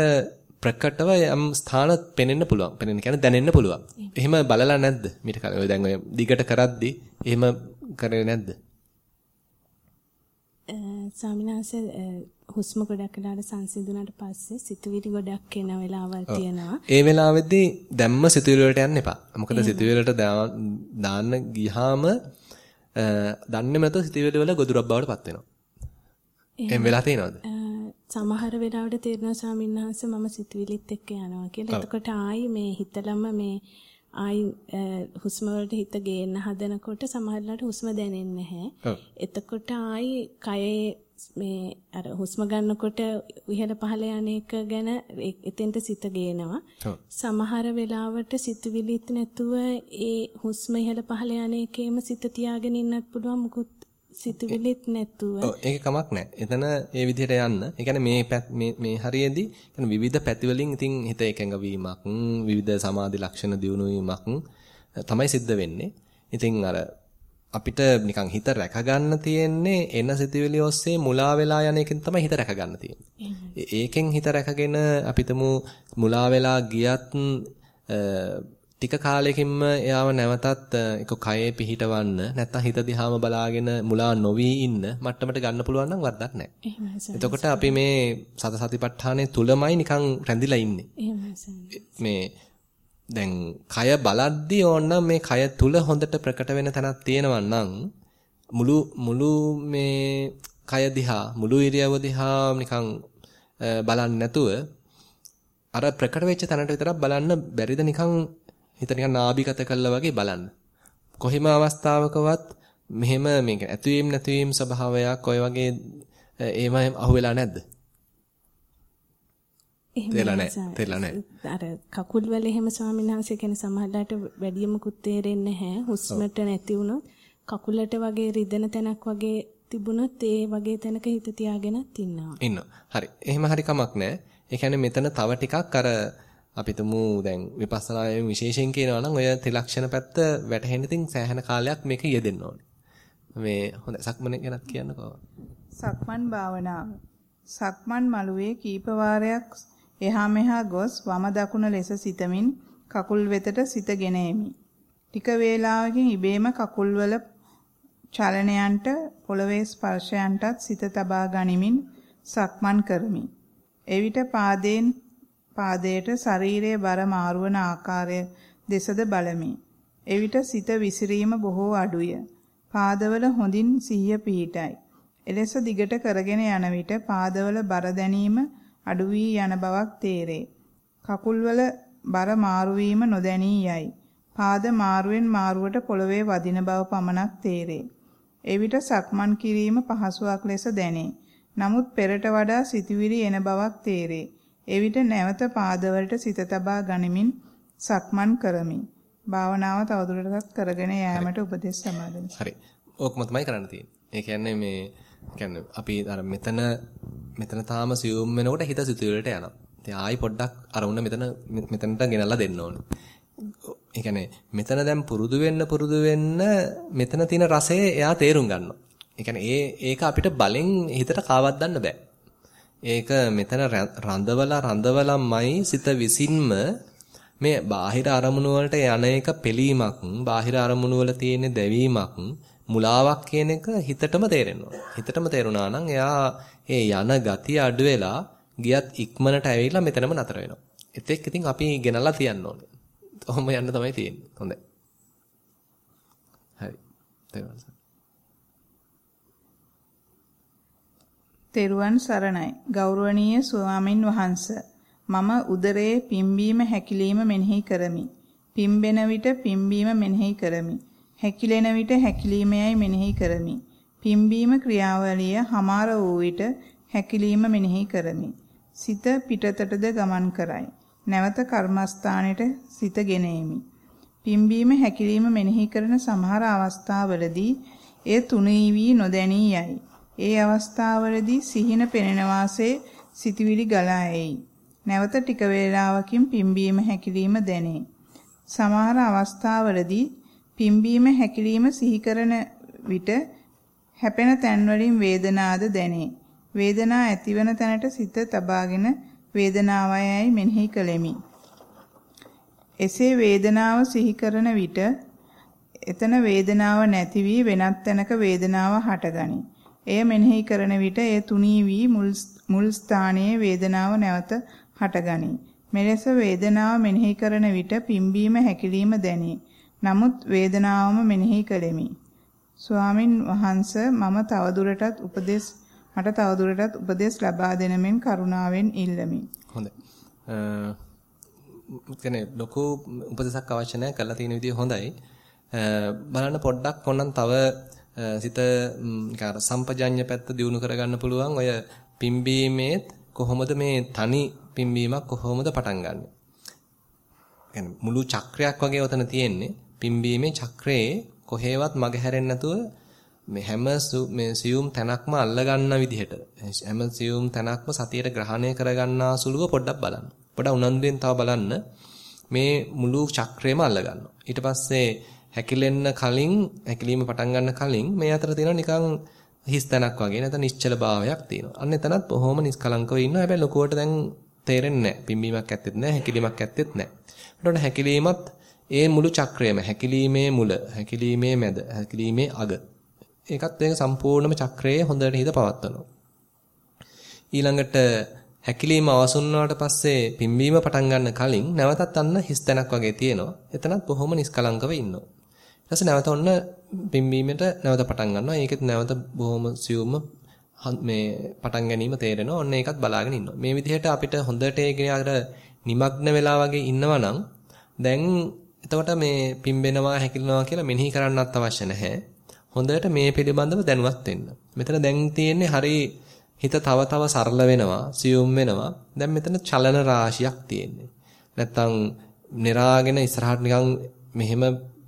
ප්‍රකටව යම් ස්ථාන පෙනෙන්න පුළුවන්. පෙනෙන්න කියන්නේ දැනෙන්න පුළුවන්. එහෙම බලලා නැද්ද? මීට කලින් ඔය දැන් ඔය දිගට කරද්දි එහෙම කරේ නැද්ද? ස්වාමිනාසේ හුස්ම ගොඩක් වෙලාවට සංසිඳුණාට පස්සේ සිතුවිලි ගොඩක් එන වෙලාවල් තියෙනවා. ඒ වෙලාවෙදී දැම්ම සිතුවිලි වලට යන්න එපා. මොකද සිතුවිලි වලට දාන්න ගියාම දන්නේම නැතුව සිතුවිලි වල ගොදුරක් බවට පත් වෙනවා. එහෙම වෙලා තියෙනවද? සමහර වෙලාවට තේරෙනවා ස්වාමීන් වහන්සේ මම සිතුවිලිත් එක්ක යනවා කියලා. එතකොට ආයි මේ හිතලම මේ ආයි හුස්ම වලට හිත ගේන්න හදනකොට සමහරවිට හුස්ම දැනෙන්නේ නැහැ. එතකොට ආයි කයේ මේ අර හුස්ම ගන්නකොට ඉහළ පහළ යන එක ගැන එතෙන්ට සිත ගේනවා. සමහර වෙලාවට සිතුවිලිත් නැතුව ඒ හුස්ම ඉහළ පහළ යන එකේම සිත තියාගෙන ඉන්නත් පුළුවන් මුකුත් සිතුවිලිත් නැතුව. ඔව් ඒක කමක් නැහැ. එතන ඒ විදිහට යන්න. ඒ කියන්නේ මේ මේ මේ හරියේදී කියන්නේ විවිධ පැති වලින් ඉතින් හිත එකඟ වීමක්, විවිධ සමාධි ලක්ෂණ දියුණු වීමක් තමයි සිද්ධ වෙන්නේ. ඉතින් අර අපිට නිකන් හිත රැක ගන්න තියෙන්නේ එන සිතුවිලි ඔස්සේ මුලා වෙලා යන එකෙන් තමයි හිත රැක ගන්න තියෙන්නේ. ඒකෙන් හිත රැකගෙන අපිටම මුලා වෙලා ගියත් ටික කාලෙකින්ම එයාව නැවතත් එක කයේ පිහිටවන්න නැත්නම් හිත දිහාම බලාගෙන මුලා නොවි ඉන්න මට්ටමට ගන්න පුළුවන් නම් වරදක් නැහැ. එතකොට අපි මේ සත සතිපට්ඨානයේ තුලමයි නිකන් රැඳිලා ඉන්නේ. මේ දැන් කය බලද්දී ඕනනම් මේ කය තුල හොඳට ප්‍රකට වෙන තැනක් තියෙනවා නම් මුළු මුළු මේ කය දිහා මුළු ඉරියව්ව දිහා නිකන් බලන්නේ නැතුව අර ප්‍රකට වෙච්ච තැනට විතරක් බලන්න බැරිද නිකන් හිත නිකන් නාභිගත කළා වගේ බලන්න. කොහිම අවස්ථාවකවත් මෙහෙම මේක ඇතුවීම් නැතිවීම් ස්වභාවයක් ඔය වගේ එහෙම අහුවෙලා නැද්ද? තේරලා නැහැ. තේරලා නැහැ. අර කකුල් වල එහෙම ස්වාමීන් වහන්සේ කියන සමහරලාට වැඩියමකුත් තේරෙන්නේ නැහැ. හුස්මට නැති වුණොත් කකුලට වගේ රිදෙන තැනක් වගේ තිබුණොත් ඒ වගේ තැනක හිත තියාගෙනත් ඉන්නවා. ඉන්නවා. හරි. එහෙම හරි කමක් නැහැ. ඒ කියන්නේ මෙතන තව ටිකක් අර අපි තුමු දැන් විපස්සනායෙන් විශේෂයෙන් කියනවා නම් ඔය ත්‍රිලක්ෂණ පැත්ත වැටහෙන්න තින් සෑහෙන කාලයක් මේක යෙදෙන්න ඕනේ. මේ හොඳ සක්මන ගැනත් කියන්නකෝ. සක්මන් භාවනාව. සක්මන් මළුවේ කීප වාරයක් එහා මෙහා ගොස් වම දකුණ ලෙස සිතමින් කකුල් වෙතට සිතගෙන එමි. ටික වේලාවකින් ඉබේම කකුල්වල චලනයන්ට පොළවේ ස්පර්ශයන්ටත් සිත තබා ගනිමින් සක්මන් කරමි. එවිට පාදයෙන් පාදයට ශරීරයේ බර මාරුවන ආකාරය දෙසද බලමි. එවිට සිත විසිරීම බොහෝ අඩුය. පාදවල හොඳින් සිහිය පිහිටයි. එලෙස දිගට කරගෙන යන විට පාදවල බර දැනීම අඩු වී යන බවක් තේරේ. කකුල්වල බර මාරු වීම නොදැනී යයි. පාද මාරුවෙන් මාරුවට පොළවේ වදින බව පමණක් තේරේ. එවිට සක්මන් කිරීම පහසුවක් ලෙස දැනේ. නමුත් පෙරට වඩා සිතුවිලි එන බවක් තේරේ. එවිට නැවත පාදවලට සිත තබා ගනිමින් සක්මන් කරමි. භාවනාව තවදුරටත් කරගෙන යාමට උපදෙස් සමාදන්. හරි. ඕකම තමයි කරන්න තියෙන්නේ. ඒ කියන්නේ මේ කියන්නේ අපි අර මෙතන මෙතන තාම සියුම් වෙනකොට හිත සිතුවිලට යනවා. ඉතින් ආයි පොඩ්ඩක් අරමුණ මෙතන මෙතනට ගෙනල්ලා දෙන්න ඕනේ. ඒ කියන්නේ මෙතන දැන් පුරුදු වෙන්න පුරුදු වෙන්න මෙතන තියෙන රසය එයා තේරුම් ගන්නවා. ඒ කියන්නේ ඒ ඒක අපිට බලෙන් හිතට කාවත් දාන්න බෑ. ඒක මෙතන රඳවලා රඳවලාමයි සිත විසින්ම මේ බාහිර අරමුණු වලට යන එක පිළීමක්, බාහිර අරමුණු වල තියෙන දැවීමක්, මුලාවක් කියන එක හිතටම තේරෙනවා. හිතටම තේරුණා නම් එයා ඒ යන ගතිය අඩු වෙලා ගියත් ඉක්මනට ඇවිල්ලා මෙතනම නතර වෙනවා. එතෙක් ඉතින් අපි ගෙනල්ලා තියන්න ඕනේ. ඔහොම යන්න තමයි තියෙන්නේ. හොඳයි. හරි. තේරුණා. තෙරුවන් සරණයි. ගෞරවනීය ස්වාමින් වහන්සේ මම උදරයේ පිම්බීම හැකිලිම මෙනෙහි කරමි. පිම්බෙන විට පිම්බීම මෙනෙහි කරමි. හැකිලෙන විට හැකිලීමයයි මෙනෙහි කරමි. පිම්බීම ක්‍රියාවලිය හමාර වූ විට හැකිලීම මෙනෙහි කරමි. සිත පිටතටද ගමන් කරයි. නැවත කර්මස්ථානෙට සිත ගෙනෙමි. පිම්බීම හැකිලීම මෙනෙහි කරන සමහර අවස්ථාවලදී එය තුනී වී නොදැනී යයි. ඒ අවස්ථාවලදී සිහින පෙනෙන වාසේ සිතවිලි ගලා එයි. නැවත ටික වේලාවකින් පිම්බීම හැකිලිම දැනේ. සමහර අවස්ථාවලදී පිම්බීම හැකිලිම සිහි කරන විට හැපෙන තැන්වලින් වේදනාද දැනේ. වේදනා ඇතිවන තැනට සිත තබාගෙන වේදනාවයයි මෙනෙහි කළෙමි. එසේ වේදනාව සිහි කරන විට එතන වේදනාව නැති වී වෙනත් තැනක වේදනාව හටගනී. එය මෙනෙහි කරන විට එය තුනී වී මුල් ස්ථානයේ වේදනාව නැවත හටගනී. මෙලෙස වේදනාව මෙනෙහි කරන විට පිම්බීම හැකිලිම දැනේ. නමුත් වේදනාවම මෙනෙහි කළෙමි. ස්වාමින් වහන්සේ මම තවදුරටත් උපදෙස් මට තවදුරටත් උපදෙස් ලබා දෙන මෙන් කරුණාවෙන් ඉල්ලමි. හොඳයි. කියන්නේ ලොකු උපදෙසක් අවශ්‍ය නැහැ කරලා තියෙන විදිය හොඳයි. බලන්න පොඩ්ඩක් ඕනනම් තව සිත නිකාර සම්පජඤ්ඤ පැත්ත දියුණු කරගන්න පුළුවන් ඔය පිම්බීමේත් කොහොමද මේ තනි පිම්බීමක් කොහොමද පටන් ගන්නෙ? මුළු චක්‍රයක් වගේ උතන තියෙන්නේ. පිම්බීමේ චක්‍රයේ කොහේවත් මග හැරෙන්නේ නැතුව මේ හැම මේ සියුම් තැනක්ම අල්ල ගන්න විදිහට හැම සියුම් තැනක්ම සතියට ග්‍රහණය කරගන්නා සුළුව පොඩ්ඩක් බලන්න. පොඩ්ඩක් උනන්දුවෙන් තව බලන්න මේ මුළු චක්‍රයම අල්ල ගන්නවා. ඊට පස්සේ හැකිලෙන්න කලින් හැකිලීම පටන් ගන්න කලින් මේ අතර තියෙන නිකන් හිස් තැනක් වගේ නැත්නම් නිශ්චල භාවයක් තියෙනවා. අන්න එතනත් බොහොම නිස්කලංකව ඉන්නවා. හැබැයි ලොකුවට දැන් තේරෙන්නේ නැහැ. පිම්බීමක් ඇත්තෙත් නැහැ, හැකිලීමක් ඇත්තෙත් නැහැ. එතකොට හැකිලීමත් ඒ මුළු චක්‍රයම හැකිලීමේ මුල, හැකිලීමේ මැද, හැකිලීමේ අග. ඒකත් ඒක සම්පූර්ණම චක්‍රයේ හොඳට හිත පවත්වනවා. ඊළඟට හැකිලීම අවසුන්නාට පස්සේ පිම්බීම පටන් ගන්න කලින් නැවතත් අන්න හිස් තැනක් වගේ තියෙනවා. එතනත් බොහොම නිස්කලංකව ඉන්නවා. ඊට නැවත ඔන්න පිම්බීමට නැවත පටන් ගන්නවා. ඒකෙත් නැවත බොහොම සියුම්ම මේ පටන් ගැනීම තේරෙනවා. ඔන්න ඒකත් බලාගෙන ඉන්නවා. මේ විදිහට අපිට හොඳට ඒකේ අර নিমগ্ন වෙලා වගේ ඉන්නවා නම් දැන් එතකොට මේ පිම්බෙනවා හැකිලනවා කියලා මෙනෙහි කරන්නත් අවශ්‍ය නැහැ. හොඳට මේ පිළිබඳව දැනුවත් වෙන්න. මෙතන දැන් තියෙන්නේ හරි හිත තව තව සරල වෙනවා, සියුම් වෙනවා. දැන් මෙතන චලන රාශියක් තියෙන්නේ. නැත්තම් නිරාගෙන ඉස්සරහට නිකන් මෙහෙම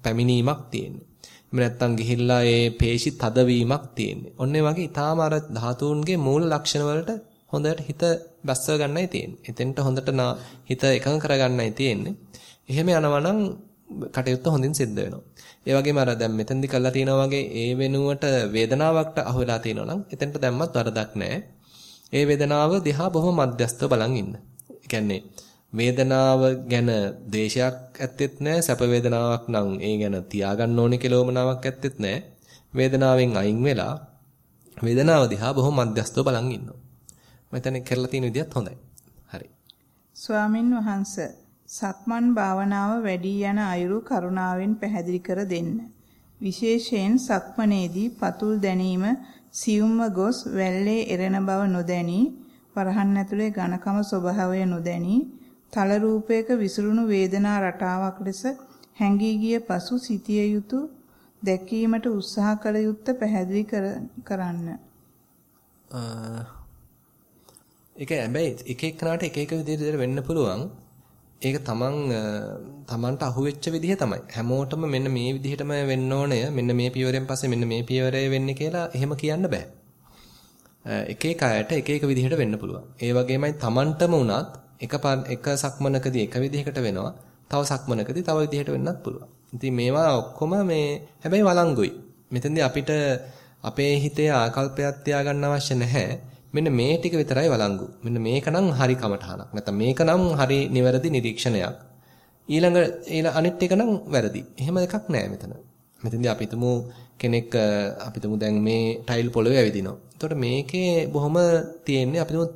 පැමිණීමක් තියෙන්නේ. එහෙම නැත්තම් ගිහිල්ලා ඒ පේශි තදවීමක් තියෙන්නේ. ඔන්න වගේ ඊටාම අර ධාතුන්ගේ මූල ලක්ෂණ වලට හොඳට හිත බැස්සව ගන්නයි තියෙන්නේ. එතෙන්ට හොඳට හිත එකඟ කරගන්නයි තියෙන්නේ. එහෙම යනවා නම් කටයුත්ත හොඳින් සිද්ධ වෙනවා. ඒ වගේම අර දැන් මෙතෙන්දි කළා තියෙනවා වගේ ඒ වෙනුවට වේදනාවකට අහු වෙලා තියෙනවා නම් එතෙන්ට දැම්මත් වරදක් නැහැ. ඒ වේදනාව දිහා බොහොම මධ්‍යස්තව බලන් ඉන්න. ඒ කියන්නේ වේදනාව ගැන දේශයක් ඇත්තෙත් නැහැ සැප වේදනාවක් නම් ඒ ගැන තියාගන්න ඕනේ කියලා උමනාවක් ඇත්තෙත් නැහැ වේදනාවෙන් අයින් වෙලා වේදනාව දිහා බොහොම මධ්‍යස්තව බලන් ඉන්නවා. මම හිතන්නේ කරලා තියෙන විදිහත් හොඳයි. හරි. ස්වාමින් වහන්සේ සක්මන් භාවනාව වැඩි යන අයුරු කරුණාවෙන් පැහැදිලි කර දෙන්න. විශේෂයෙන් සක්මනේදී පතුල් දැනීම සියුම්ව ගොස් වැල්ලේ එරෙන බව නොදැනී වරහන් ඇතුලේ ඝනකම ස්වභාවය නොදැනී තල රූපයක විසිරුණු වේදනා රටාවක් ලෙස හැංගී ගිය පසු සිටිය යුතු දැකීමට උත්සාහ කළ යුත්ත පැහැදිලි කරන්න. ඒක හැබැයි එක එකනාට එක එක විදිහට වෙන්න පුළුවන්. ඒක තමන් තමන්ට අහුවෙච්ච විදිහ තමයි. හැමෝටම මෙන්න මේ විදිහටම වෙන්න ඕනය. මෙන්න මේ පියවරෙන් පස්සේ මෙන්න මේ පියවරේ වෙන්නේ කියලා එහෙම කියන්න බෑ. එක එක අයට එක එක විදිහට වෙන්න පුළුවන්. ඒ වගේමයි තමන්ටම උනත් එක එක සක්මනකදී එක විදිහකට වෙනවා. තව සක්මනකදී තව විදිහට වෙන්නත් පුළුවන්. ඉතින් මේවා ඔක්කොම මේ හැබැයි වළංගුයි. මෙතෙන්දී අපිට අපේ හිතේ ආකල්පයක් තියාගන්න අවශ්‍ය නැහැ. මෙන්න මේ ටික විතරයි වළංගු. මෙන්න මේකනම් හරි කමටහනක්. නැත්නම් මේකනම් හරි නිවැරදි නිරීක්ෂණයක්. ඊළඟ ඊළ අනිත් එක නම් වැරදි. එහෙම එකක් නෑ මෙතන. මෙතෙන්දී අපි හිතමු කෙනෙක් අපි හිතමු දැන් මේ ටයිල් පොළවේ ඇවිදිනවා. එතකොට මේකේ බොහොම තියෙන්නේ අපි හිතමු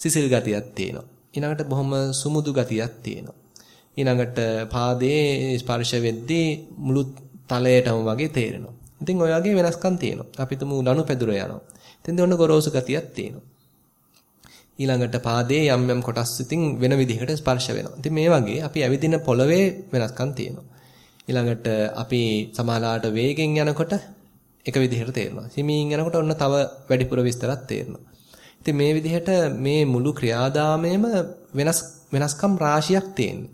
සිසිල් ගතියක් තියෙනවා. ඊළඟට බොහොම සුමුදු ගතියක් තියෙනවා. ඊළඟට පාදයේ ස්පර්ශ වෙද්දී මුළු තලයටම වගේ තේරෙනවා. ඉතින් ඔය වගේ වෙනස්කම් තියෙනවා. අපි තුමු ලනු පැදුර යනවා. ඉතින් ඔන්න ගොරෝසු ගතියක් තියෙනවා. ඊළඟට පාදයේ යම් යම් කොටස් ඉතින් වෙන විදිහකට ස්පර්ශ වෙනවා. ඉතින් මේ වගේ අපි ඇවිදින පොළවේ වෙනස්කම් තියෙනවා. ඊළඟට අපි සමාලාට වේගෙන් යනකොට එක විදිහට තේරෙනවා. හිමින් යනකොට ඔන්න තව වැඩිපුර විස්තරات තේරෙනවා. ඉතින් මේ විදිහට මේ මුළු ක්‍රියාදාමයේම වෙනස් වෙනස්කම් රාශියක් තියෙනවා.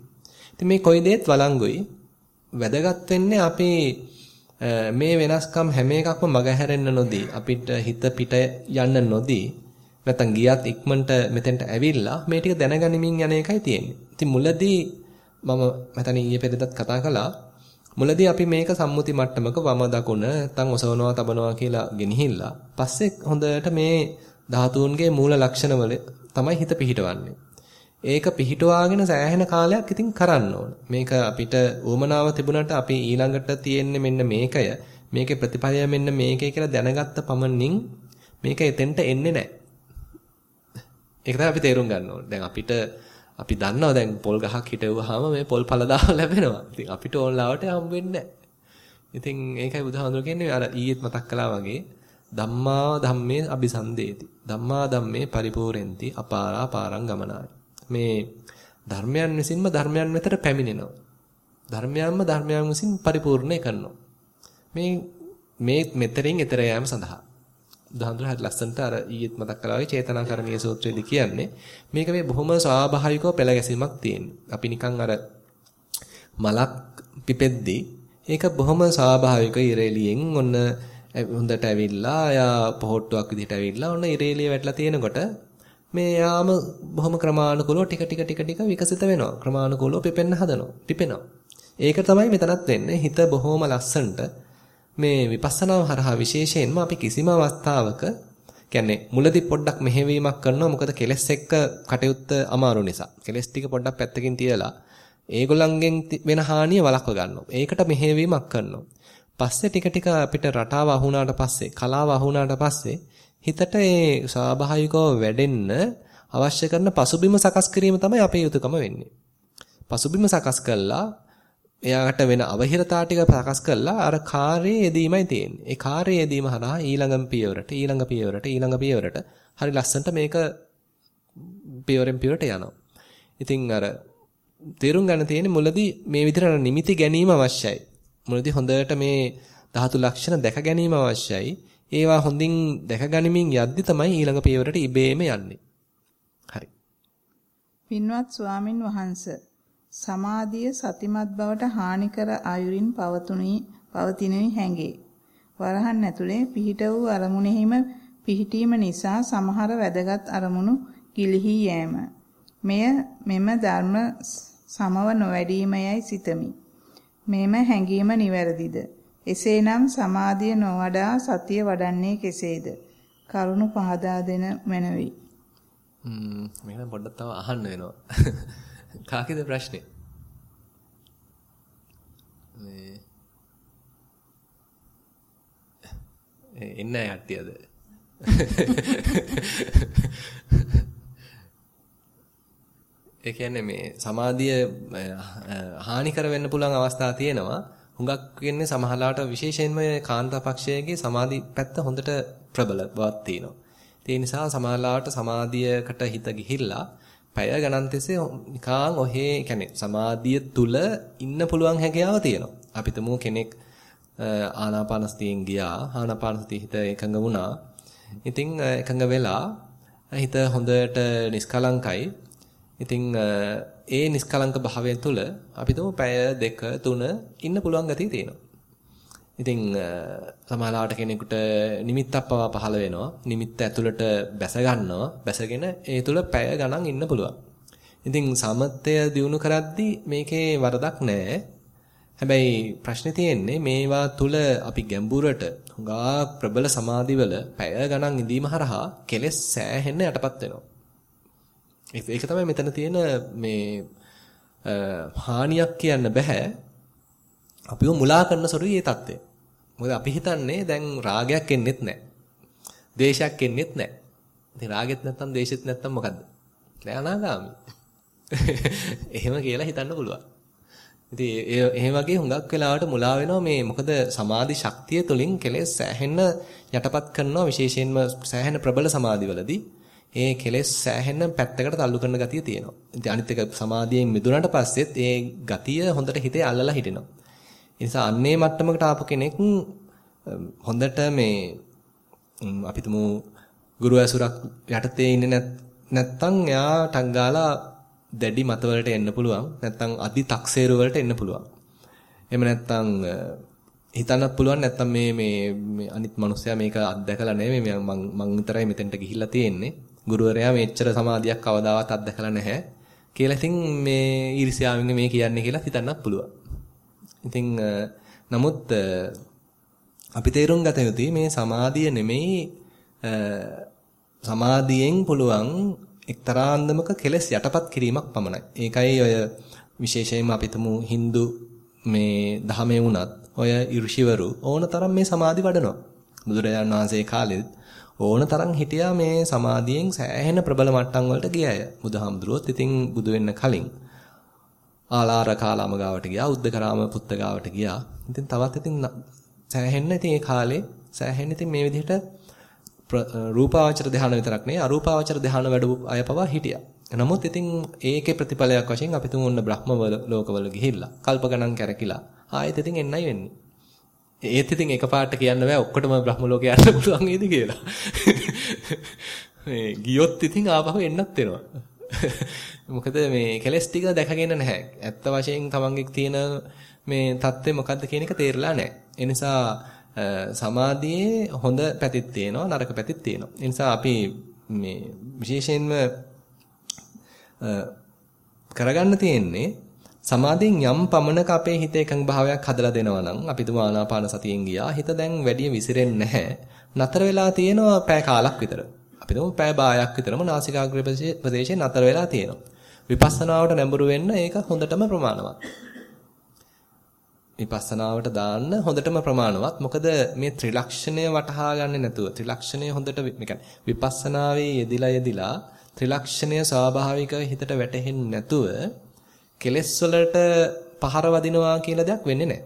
ඉතින් මේ කොයි දෙයක් වළංගුයි වැදගත් වෙන්නේ අපි මේ වෙනස්කම් හැම එකක්ම මගහැරෙන්න නොදී අපිට හිත පිට යන්න නොදී නැත්තම් ගියත් ඉක්මනට මෙතෙන්ට ඇවිල්ලා මේ ටික දැනගනිමින් යන එකයි තියෙන්නේ. ඉතින් මුලදී මම මතන ඊයේ පෙරේදත් කතා කළා. මුලදී අපි මේක සම්මුති මට්ටමක වම දකුණ නැත්තම් ඔසවනවා තබනවා කියලා ගෙනහිල්ලා පස්සේ හොඳට මේ ධාතුන්ගේ මූල ලක්ෂණ වල තමයි හිත පිහිටවන්නේ. ඒක පිහිටුවාගෙන සෑහෙන කාලයක් ඉතින් කරන්න ඕන. මේක අපිට උවමනාව තිබුණාට අපි ඊළඟට තියෙන්නේ මෙන්න මේකය. මේකේ ප්‍රතිඵලය මෙන්න මේකේ කියලා දැනගත්ත පමණින් මේක එතෙන්ට එන්නේ නැහැ. ඒක තමයි අපි තේරුම් ගන්න ඕනේ. දැන් අපිට අපි දන්නවා දැන් පොල් ගහක් හිටවුවාම මේ පොල් පළදාව ලැබෙනවා. ඉතින් අපිට ඕන ලාවට හම්බ වෙන්නේ ඉතින් ඒකයි බුදුහාමුදුරු කියන්නේ අර ඊයේත් මතක් කළා වගේ ධම්මා ධම්මේ අபிසන්දේති. ධම්මා ධම්මේ පරිපූර්ෙන්ති අපාරා පාරං ගමනායි. මේ ධර්මයන් විසින්ම ධර්මයන් වෙතට පැමිණෙනවා. ධර්මයන්ම ධර්මයන් විසින් පරිපූර්ණය කරනවා. මේ මේ මෙතරින් ඈතර යාම සඳහා. බුදුහාමුදුර හරි ලස්සනට අර ඊයේත් මතක් කළා වගේ චේතනාකරණීය සූත්‍රයේදී කියන්නේ මේක මේ බොහොම ස්වාභාවිකව පෙළ ගැසීමක් තියෙන්නේ. අපි නිකන් අර මලක් පිපෙද්දී ඒක බොහොම ස්වාභාවික ඉරේලියෙන් ඔන්න හොඳට ඇවිල්ලා යා පොහොට්ටුවක් විදිහට ඇවිල්ලා ඔන්න ඉරේලිය වැටලා තියෙනකොට මේ යාම බොහොම ක්‍රමානුකූලව ටික ටික ටික ටික විකසිත වෙනවා. ක්‍රමානුකූලව පිපෙන්න හදනවා. පිපෙනවා. ඒක තමයි මෙතනත් වෙන්නේ. හිත බොහොම ලස්සනට මේ විපස්සනාව හරහා විශේෂයෙන්ම අපි කිසිම අවස්ථාවක කියන්නේ මුලදී පොඩ්ඩක් මෙහෙවීමක් කරනවා. මොකද කෙලස් එක්ක කටයුත්ත අමාරු නිසා. කෙලස් ටික පොඩ්ඩක් පැත්තකින් තියලා ඒගොල්ලන්ගෙන් වෙන හානිය වළක්ව ගන්නවා. ඒකට මෙහෙවීමක් කරනවා. පස්සේ ටික ටික අපිට රටාව අහුණාට පස්සේ, කලාව අහුණාට පස්සේ හිතට ඒ ස්වාභාවිකව වැඩෙන්න අවශ්‍ය කරන පසුබිම සකස් කිරීම තමයි අපේ යුතුයකම වෙන්නේ. පසුබිම සකස් කළා එයාට වෙන අවහිරතා ටික සකස් කළා අර කාර්යයේ යෙදීමයි තියෙන්නේ. ඒ කාර්යයේ යෙදීම හරහා ඊළඟ පියවරට ඊළඟ පියවරට ඊළඟ පියවරට හරි ලස්සනට මේක පියවරෙන් පියවරට යනවා. ඉතින් අර තේරුම් ගන්න තියෙන්නේ මුලදී මේ විදිහට නිමිති ගැනීම අවශ්‍යයි. මුලදී හොඳට මේ ධාතු ලක්ෂණ දැක ගැනීම අවශ්‍යයි. ඒවා හොඳින් දැක ගනිමින් යද්දි තමයි ඊළඟ පියවරට ඉබේම යන්නේ. හරි. පින්වත් ස්වාමින් වහන්සේ සමාධිය සතිමත් බවට හානි කර ආයුරින් පවතුනි පවතිනයි හැඟේ. වරහන් ඇතුලේ පිහිට වූ අරමුණෙහිම පිහිටීම නිසා සමහර වැදගත් අරමුණු ගිලිහි යෑම. මෙය මෙම ධර්ම සමව නොවැඩීමයයි සිතමි. මෙම හැඟීම නිවැරදිද? එසේනම් සමාධිය නොවඩා සතිය වඩන්නේ කෙසේද? කරුණු පහදා දෙන මැනවි. ම්ම් මේක පොඩ්ඩක් තව අහන්න වෙනවා. කාකේද ප්‍රශ්නේ? මේ එන්නේ කට්ටියද? ඒ කියන්නේ මේ සමාධිය හානි කර වෙන්න පුළුවන් අවස්ථා තියෙනවා. හුඟක් වෙන්නේ සමහරලාට විශේෂයෙන්ම කාන්තා පක්ෂයේගේ සමාධි පැත්ත හොඳට ප්‍රබල බවක් තියෙනවා. ඒ නිසා සමහරලාට සමාධියකට හිත ගිහිල්ලා පැය ගණන් තිස්සේ නිකාන් ඔහේ කියන්නේ සමාධිය තුල ඉන්න පුළුවන් හැකියාව තියෙනවා. අපි තුමු කෙනෙක් ආනාපානසතියෙන් ගියා. ආනාපානසතිය හිත එකඟ වුණා. ඉතින් එකඟ වෙලා හිත හොඳට නිස්කලංකයි. ඉතින් ඒ නිස්කලංක භාවය තුළ අපි තුමු පැය දෙක තුන ඉන්න පුළුවන් ගතිය තියෙනවා. ඉතින් සමහරවිට කෙනෙකුට නිමිත්තක් පවා පහළ වෙනවා. නිමිත්ත ඇතුළට බැස ගන්නවා. බැසගෙන ඒ තුළ පැය ගණන් ඉන්න පුළුවන්. ඉතින් සමතය දිනු කරද්දී මේකේ වරදක් නැහැ. හැබැයි ප්‍රශ්නේ තියෙන්නේ මේවා තුල අපි ගැඹුරට හුඟා ප්‍රබල සමාධිවල පැය ගණන් ඉඳීම හරහා කෙලෙස් සෑහෙන්න යටපත් වෙනවා. ඒක තමයි මෙතන තියෙන මේ හානියක් කියන්න බෑ. අපිව මුලා කරන සොරුයි මේ தත්ත්වය. මොකද අපි හිතන්නේ දැන් රාගයක් එන්නෙත් නැහැ. ද්වේෂයක් එන්නෙත් නැහැ. ඉතින් රාගෙත් නැත්තම් ද්වේෂෙත් නැත්තම් මොකද්ද? දැන් අනාගාමි. එහෙම කියලා හිතන්න පුළුවන්. ඉතින් ඒ එහෙම වගේ හුඟක් වෙලාවට මුලා වෙනවා මේ මොකද සමාධි ශක්තිය තුළින් කෙලෙස් සෑහෙන්න යටපත් කරනවා විශේෂයෙන්ම සෑහෙන ප්‍රබල සමාධිවලදී ඒ කෙලෙස් සෑහෙන පැත්තකට තල්ලු කරන ගතිය තියෙනවා. ඉතින් අනිත් එක සමාධියෙන් මිදුණට පස්සෙත් ඒ ගතිය හොඳට හිතේ අල්ලලා හිටිනවා. ඒ නිසා අන්නේ මට්ටමකට ආපු කෙනෙක් හොඳට මේ අපි තුමු ගුරු ඇසුරක් යටතේ ඉන්නේ නැත්නම් එයා ටක් ගාලා දැඩි මතවලට එන්න පුළුවන්. නැත්නම් අදි තක්සේරු වලට එන්න පුළුවන්. එහෙම නැත්නම් හිතන්නත් පුළුවන් නැත්නම් මේ මේ අනිත් මිනිස්සයා මේක අත්දැකලා නෙමෙයි මම මං විතරයි මෙතෙන්ට ගිහිල්ලා තියෙන්නේ. ගුරුවරයා මෙච්චර සමාධියක් කවදාවත් අත්දැකලා නැහැ කියලා ඉතින් මේ ඊර්ෂ්‍යාවෙන් මේ කියන්නේ කියලා හිතන්නත් පුළුවන්. ඉතින් නමුත් අපි තේරුම් ගත යුතුයි මේ සමාධිය නෙමෙයි සමාධියෙන් පුළුවන් එක්තරා අන්දමක කෙලස් යටපත් කිරීමක් පමණයි. ඒකයි ඔය විශේෂයෙන්ම අපි තුමු Hindu මේ දහමේ වුණත් ඔය ඍෂිවරු ඕන තරම් මේ සමාධි වඩනවා. බුදුරජාණන් වහන්සේ කාලෙත් ඕන තරම් හිටියා මේ සමාධියෙන් සෑහෙන ප්‍රබල මට්ටම් වලට ගිය අය. බුදුහාමුදුරුවොත් ඉතින් බුදු වෙන්න කලින් ආලාර කාලාම ගාවට ගියා, උද්දකරාම පුත්ත ගාවට ගියා. ඉතින් තවත් ඉතින් සෑහෙන්න ඉතින් ඒ කාලේ සෑහෙන්න ඉතින් මේ විදිහට රූපාවචර ධානය විතරක් නෙවෙයි අරූපාවචර ධානය වැඩපු අය පවා හිටියා. නමුත් ඉතින් ඒකේ ප්‍රතිඵලයක් වශයෙන් අපි තුන් ඔන්න බ්‍රහ්ම ලෝකවල ගිහිල්ලා කල්ප ගණන් කැරකිලා ආයෙත් ඉතින් එන්නයි වෙන්නේ. ඒත් ඉතින් එකපාරට කියන්න බෑ ඔක්කොටම බ්‍රහ්ම ලෝකේ යන්න පුළුවන් නේද කියලා. මේ ගියොත් ඉතින් ආපහු එන්නත් වෙනවා. මොකද මේ කෙලස් ටික දැකගෙන නැහැ. ඇත්ත වශයෙන් තමන්ගේ තියෙන මේ தත්ත්වය මොකද්ද කියන එක තේරලා නැහැ. ඒ නිසා සමාධියේ හොඳ පැතිත් තියෙනවා නරක පැතිත් තියෙනවා. ඒ නිසා අපි මේ විශේෂයෙන්ම කරගන්න තියෙන්නේ සමාධියෙන් යම් පමණක අපේ හිත එකඟ භාවයක් හදලා දෙනවා නම් අපි තුමා ආනාපාන සතියෙන් ගියා හිත දැන් වැඩි විසිරෙන්නේ නැහැ. නතර වෙලා තියෙනවා පැය කාලක් විතර. අපි තුමු පැය භාගයක් විතරම නාසිකාග්‍ර ප්‍රදේශයේ නතර වෙලා තියෙනවා. විපස්සනාවට නැඹුරු වෙන්න ඒක හොඳටම ප්‍රමාණවත්. විපස්සනාවට දාන්න හොඳටම ප්‍රමාණවත්. මොකද මේ ත්‍රිලක්ෂණය වටහා ගන්න නැතුව ත්‍රිලක්ෂණය හොඳට විපස්සනාවේ යෙදිලා යෙදිලා ත්‍රිලක්ෂණය ස්වාභාවිකව හිතට වැටහෙන්නේ නැතුව කෙලෙස් වලට පහර වදිනවා කියලා දෙයක් වෙන්නේ නැහැ.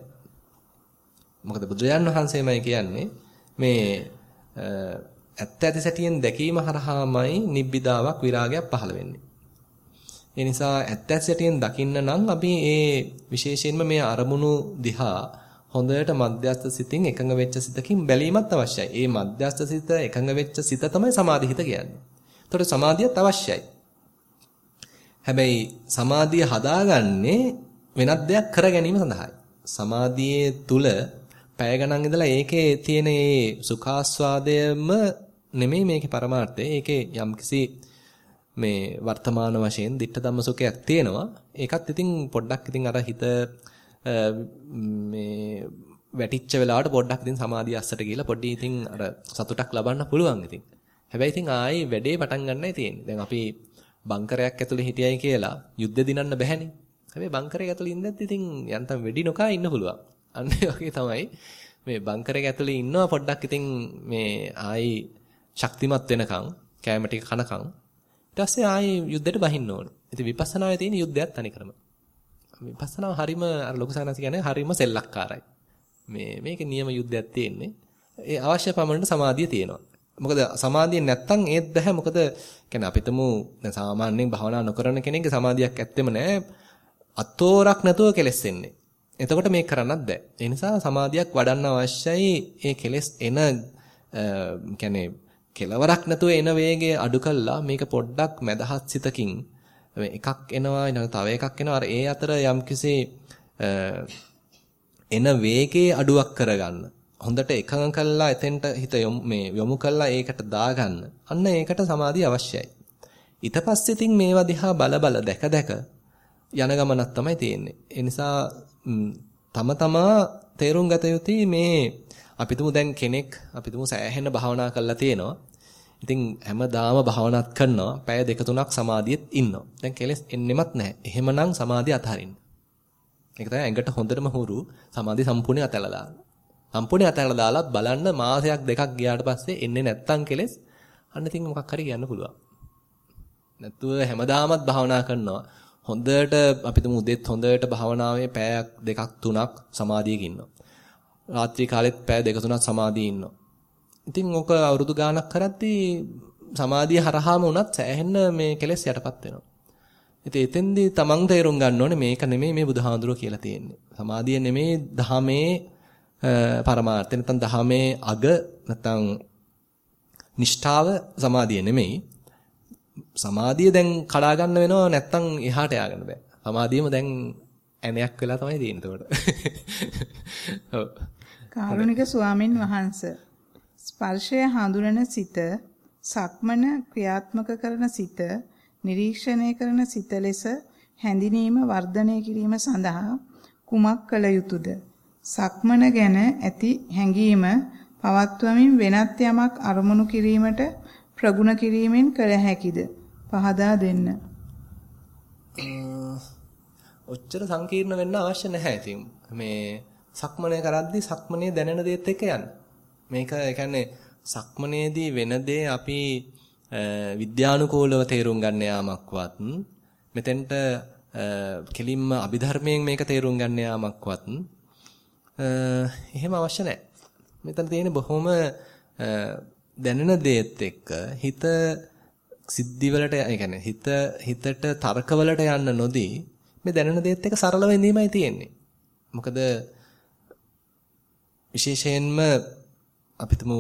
මොකද බුදුරජාන් වහන්සේමයි කියන්නේ මේ ඇත්ත ඇති සැටියෙන් දැකීම හරහාමයි නිබ්බිදාවක් විරාගයක් පහළ වෙන්නේ. ඒ නිසා ඇත්ත ඇත්තටියෙන් දකින්න නම් අපි ඒ විශේෂයෙන්ම මේ අරමුණු දිහා හොඳට මධ්‍යස්ථ සිතින් එකඟ වෙච්ච සිතකින් බැලීමත් අවශ්‍යයි. ඒ මධ්‍යස්ථ සිත එකඟ වෙච්ච සිත තමයි සමාධි හිත කියන්නේ. ඒතකොට සමාධියත් අවශ්‍යයි. හැබැයි සමාධිය හදාගන්නේ වෙනත් දෙයක් කර ගැනීම සඳහායි. සමාධියේ තුල පැය ගණන් ඉඳලා ඒකේ තියෙන ඒ සුඛාස්වාදයම නෙමෙයි මේකේ පරමාර්ථය. ඒකේ යම්කිසි මේ වර්තමාන වශයෙන් ditta ධම්ම සුඛයක් තියෙනවා. ඒකත් ඉතින් පොඩ්ඩක් ඉතින් අර හිත මේ වැටිච්ච වෙලාවට පොඩ්ඩක් ඉතින් සමාධිය අස්සට ගිහලා පොඩි ඉතින් අර සතුටක් ලබන්න පුළුවන් ඉතින්. හැබැයි ඉතින් ආයේ වැඩේ පටන් ගන්නයි තියෙන්නේ. දැන් අපි බංකරයක් ඇතුලේ හිටියයි කියලා යුද්ධ දිනන්න බැහැනේ. හැබැයි බංකරයක ඇතුලේ ඉඳද්දි ඉතින් යන්තම් වෙඩි නොකා ඉන්න පුළුවන්. අන්න ඒ වගේ තමයි මේ බංකරයක ඇතුලේ ඉන්නවා පොඩ්ඩක් ඉතින් මේ ආයි ශක්තිමත් වෙනකන් කැම ටික කනකන් ඊට පස්සේ ආයේ යුද්ධයට බහින්න ඕන. ඉතින් විපස්සනාවේ තියෙන යුද්ධයක් තනිකරම. විපස්සනාව හරීම අර ලොකු සානස් කියන්නේ හරීම සෙල්ලක්කාරයි. මේ මේක නියම යුද්ධයක් තියෙන්නේ. ඒ අවශ්‍ය පමණට සමාධිය තියෙනවා. මොකද සමාධිය නැත්තම් ඒත් බෑ. මොකද කියන්නේ අපිටම දැන් සාමාන්‍යයෙන් භාවනා නොකරන කෙනෙක්ගේ සමාධියක් ඇත්තෙම නෑ. අතෝරක් නැතුව කෙලස් එන්නේ. එතකොට මේක කරන්නත් බෑ. ඒ නිසා සමාධියක් වඩන්න අවශ්‍යයි ඒ කෙලස් එන කියන්නේ කෙලවරක් නැතුව එන වේගය අඩු කළා මේක පොඩ්ඩක් මදහත් සිතකින් එකක් එනවා ඊළඟ තව එකක් එනවා අර ඒ අතර යම්කිසි එන වේගයේ අඩුවක් කරගන්න. හොඳට එකඟ කළා එතෙන්ට හිත මේ යොමු කළා ඒකට දාගන්න. අන්න ඒකට සමාධිය අවශ්‍යයි. ඊට පස්සේ ඉතින් මේවා දිහා බල බල දැක දැක යන ගමනක් තමයි තියෙන්නේ. ඒ නිසා තම තමා තේරුම් ගත යුතුයි මේ අපි තුමු දැන් කෙනෙක් අපි තුමු සෑහෙන භාවනා කරලා තියෙනවා. ඉතින් හැමදාම භාවනාත් කරනවා. පැය දෙක තුනක් සමාධියෙත් ඉන්නවා. දැන් කෙලස් එන්නෙමත් නැහැ. එහෙමනම් සමාධිය අතහරින්න. ඒක තමයි ඇඟට හොඳටම හුරු සමාධිය සම්පූර්ණයෙන් අතහැරලා දාන්න. සම්පූර්ණයෙන් අතහැරලා දාලා බලන්න මාසයක් දෙකක් ගියාට පස්සේ එන්නේ නැත්තම් කෙලස් අන්න ඉතින් මොකක් හරි කියන්න පුළුවන්. නැත්තුව හැමදාමත් භාවනා කරනවා. හොඳට අපි තුමු උදෙත් හොඳට භාවනාවේ පැයක් දෙකක් තුනක් සමාධියක ඉන්නවා. රාත්‍රී කාලෙත් පැය දෙක තුනක් සමාධියේ ඉන්නවා. ඉතින් ඕක අවුරුදු ගාණක් කරද්දී සමාධිය හරහාම වුණත් සෑහෙන්න මේ කෙලෙස් යටපත් වෙනවා. ඉතින් එතෙන්දී තමන් තේරුම් ගන්න ඕනේ මේක නෙමෙයි මේ බුදුහාඳුරෝ කියලා තියෙන්නේ. සමාධිය නෙමෙයි දහමේ පරමාර්ථය නැත්නම් දහමේ අග නැත්නම් නිෂ්ඨාව සමාධිය නෙමෙයි. සමාධිය දැන් කඩා ගන්න වෙනවා නැත්නම් එහාට ය아가න්න බෑ. සමාධියම දැන් ඇණයක් වෙලා තමයි තියෙන්නේ එතකොට. ඔව්. කාරුණික ස්වාමින් වහන්සේ ස්පර්ශය හඳුනන සිත, සක්මන ක්‍රියාත්මක කරන සිත, නිරීක්ෂණය කරන සිත ලෙස හැඳිනීම වර්ධනය කිරීම සඳහා කුමක් කළ යුතුද? සක්මන ගැන ඇති හැඟීම පවත්වමින් වෙනත් යමක් අරමුණු කිරීමට ප්‍රගුණ කිරීමෙන් කළ හැකිද? පහදා දෙන්න. ඔච්චර සංකීර්ණ වෙන්න අවශ්‍ය නැහැ ඉතින්. මේ සක්මනේ කරද්දී සක්මනේ දැනෙන දේත් එක්ක යන්න. මේක කියන්නේ සක්මනේදී වෙන දේ අපි විද්‍යානුකූලව තේරුම් ගන්න යාමක්වත් මෙතෙන්ට කෙලින්ම අභිධර්මයෙන් මේක තේරුම් ගන්න යාමක්වත් එහෙම අවශ්‍ය නැහැ. මෙතන තියෙන බොහොම දැනෙන දේත් එක්ක හිත සිද්ධි වලට ඒ කියන්නේ හිත හිතට තර්ක වලට යන්න නොදී මේ දැනෙන දේත් එක්ක සරලව ඉඳීමයි තියෙන්නේ. මොකද විශේෂයෙන්ම අපිටම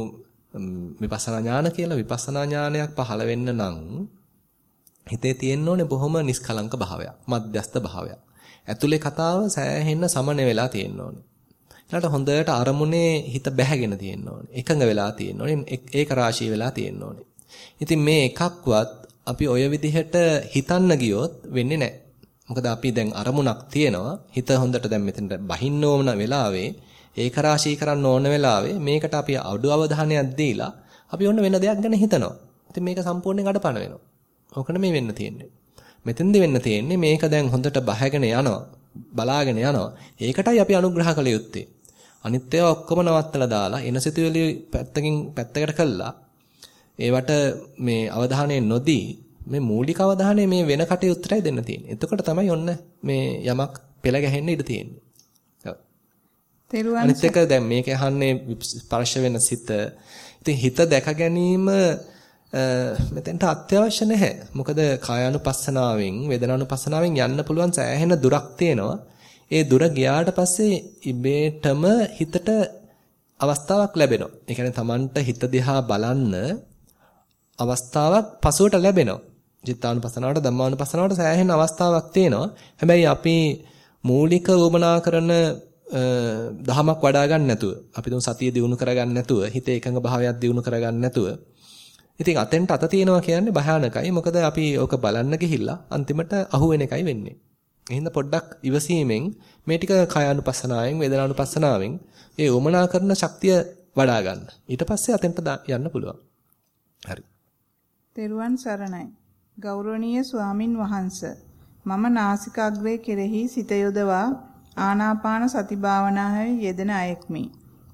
විපස්සනා ඥාන කියලා විපස්සනා ඥානයක් පහළ වෙන්න නම් හිතේ තියෙන්න ඕනේ බොහොම නිස්කලංක භාවයක්, මධ්‍යස්ත භාවයක්. ඇතුලේ කතාව සෑහෙන්න සමන වෙලා තියෙන්න ඕනේ. ඊළඟට හොඳට අරමුණේ හිත බැහැගෙන තියෙන්න ඕනේ. එකඟ වෙලා තියෙන්න ඕනේ. ඒක රාශී වෙලා තියෙන්න ඕනේ. ඉතින් මේ එකක්වත් අපි ඔය විදිහට හිතන්න ගියොත් වෙන්නේ නැහැ. මොකද අපි දැන් අරමුණක් තියෙනවා. හිත හොඳට දැන් මෙතනට බහින්න ඕන වෙලාවේ ඒක රාශී කරන්න ඕන වෙලාවේ මේකට අපි අඩු අවධානයක් දීලා අපි ඔන්න වෙන දෙයක් ගැන හිතනවා. ඉතින් මේක සම්පූර්ණයෙන් අඩපණ වෙනවා. ඕකන මේ වෙන්න තියෙන්නේ. මෙතෙන්ද වෙන්න තියෙන්නේ මේක දැන් හොඳට බහගෙන යනවා. බලාගෙන යනවා. ඒකටයි අපි අනුග්‍රහ කළ යුත්තේ. අනිත් ඒවා ඔක්කොම නවත්තලා දාලා එන සිතුවිලි පැත්තකින් පැත්තකට කළා. ඒවට මේ අවධානය නොදී මේ මූලික අවධානය මේ වෙන කටයුත්තටයි දෙන්න තියෙන්නේ. එතකොට තමයි ඔන්න මේ යමක් පෙළ ගැහෙන්න ඉඩ තියෙන්නේ. අනිත් එක දැන් මේක අහන්නේ ස්පර්ශ වෙන සිත. ඉතින් හිත දැක ගැනීම මෙතෙන්ට අත්‍යවශ්‍ය නැහැ. මොකද කායානුපස්සනාවෙන් වේදනානුපස්සනාවෙන් යන්න පුළුවන් සෑහෙන දුරක් තියෙනවා. ඒ දුර ගියාට පස්සේ ඉබේටම හිතට අවස්ථාවක් ලැබෙනවා. ඒ කියන්නේ Tamanට හිත දිහා බලන්න අවස්ථාවක් පසුවට ලැබෙනවා. චිත්තානුපස්සනාවට ධම්මානුපස්සනාවට සෑහෙන අවස්ථාවක් තියෙනවා. හැබැයි අපි මූලික වමනා කරන දහමක් වඩා ගන්න නැතුව අපි තුන් සතිය දිනු කරගන්න නැතුව හිත එකඟ භාවයක් දිනු කරගන්න නැතුව ඉතින් අතෙන්ට අත තියනවා කියන්නේ භයානකයි මොකද අපි ඕක බලන්න ගිහිල්ලා අන්තිමට අහු වෙන එකයි වෙන්නේ එහෙනම් පොඩ්ඩක් ඉවසීමෙන් මේ ටික කායානුපස්සනාවෙන් වේදනානුපස්සනාවෙන් ඒ උමනා කරන ශක්තිය වඩා ගන්න ඊට පස්සේ අතෙන්ට යන්න පුළුවන් හරි තෙරුවන් සරණයි ගෞරවනීය ස්වාමින් වහන්සේ මම නාසිකාග්‍රේ කෙරෙහි සිත යොදවා ආනාපාන සති භාවනාවේ යෙදෙන අයෙක්මි.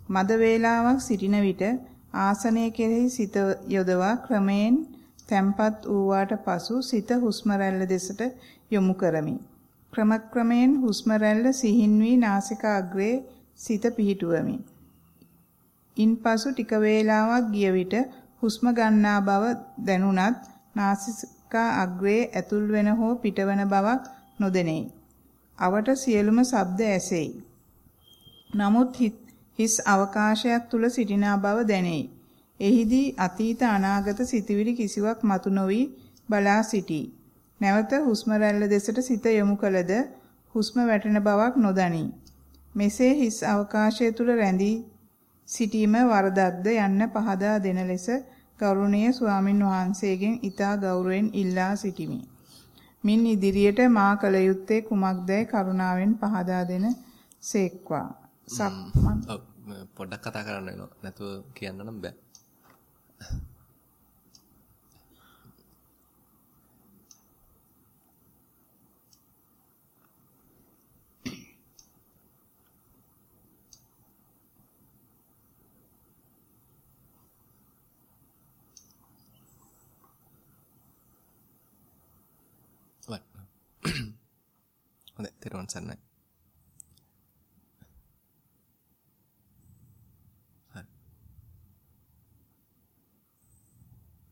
මද වේලාවක් සිටින විට ආසනයේ කෙරෙහි සිත යොදවා ක්‍රමයෙන් තැම්පත් වූාට පසු සිත හුස්ම රැල්ල දෙසට යොමු කරමි. ක්‍රමක්‍රමයෙන් හුස්ම රැල්ල සිහින් වී නාසිකාග්‍රේ සිත පිහිටුවමි. ඉන්පසු ටික වේලාවක් ගිය විට හුස්ම ගන්නා බව දැනුණත් නාසිකා අග්‍රේ ඇතුල් වෙන හෝ පිටවන බවක් නොදෙනෙයි. අවට සියලුම ශබ්ද ඇසෙයි. නමුත් හිස් අවකාශයක් තුල සිටිනා බව දැනෙයි. එහිදී අතීත අනාගත සිතුවිලි කිසිවක් මතු නොවි බලා සිටී. නැවත හුස්ම රැල්ල දෙසට සිත යොමු කළද හුස්ම වැටෙන බවක් නොදනී. මෙසේ හිස් අවකාශය තුල රැඳී සිටීම වරදක්ද යන්න පහදා දෙන ලෙස ගෞරවනීය ස්වාමින් වහන්සේගෙන් ඊතා ගෞරවයෙන් ඉල්ලා සිටිමි. මින් ඉදිරියට මා කල යුත්තේ කුමක්දයි කරුණාවෙන් පහදා දෙන සේක්වා. සක්මන් පොඩ්ඩක් කතා කරන්න වෙනවා. නැතුව කියන්න නම් බෑ. හොඳයි තෙරුවන් සරණයි.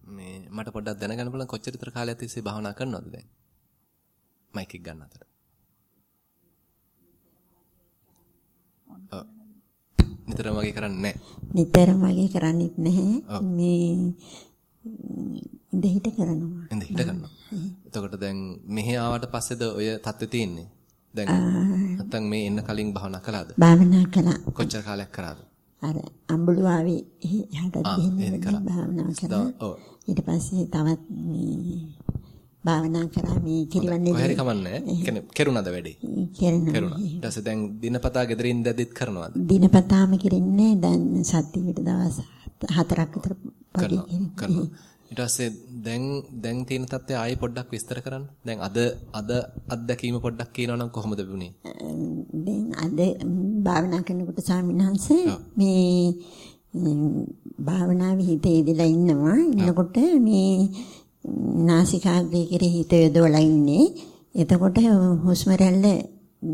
මේ මට පොඩ්ඩක් දැනගන්න බලන්න කොච්චර විතර කාලයක් තිස්සේ භාවනා කරනවද දැන්? මයික් එක ගන්න අතර. නිතරම වගේ කරන්නේ නැහැ. නිතරම වගේ කරන්නේත් නැහැ. මේ ඉඳ හිට කරනවා. ඉඳ හිට කරනවා. එතකොට දැන් මෙහි ආවට පස්සේද ඔය தත්ත්වෙ තියෙන්නේ? දැන් නැත්තම් මේ එන්න කලින් භාවනා කළාද? භාවනා කළා. කොච්චර කාලයක් කරාද? අර අඹුලුවාවේ එහාට ගිහින් භාවනා කළා. ඊට පස්සේ තවත් මේ භාවනා කරා මේ කිරිවන්නේ. කොහරි කමන්නේ. කියන්නේ කෙරුණාද වැඩේ? කෙරුණා. කෙරුණා. ඊට පස්සේ දැන් දිනපතා ගෙදරින් දැදිත් කරනවද? දිනපතාම කිරින්නේ දැන් සතියට දවස් හතරක් විතර කරනවා. කරනවා. ඊට පස්සේ දැන් දැන් තියෙන තත්ත්වය ආයෙ පොඩ්ඩක් විස්තර කරන්න. දැන් අද අද අත්දැකීම පොඩ්ඩක් කියනවනම් කොහොමද වුනේ? දැන් අද භාවනා කරනකොට ස්වාමින්වහන්සේ මේ භාවනාවේ හිත ඉදලා ඉන්නවා. ඉන්නකොට මේ නාසිකාග්‍රේ කෙරෙහි හිත යොදවලා ඉන්නේ. එතකොට හුස්ම රැල්ල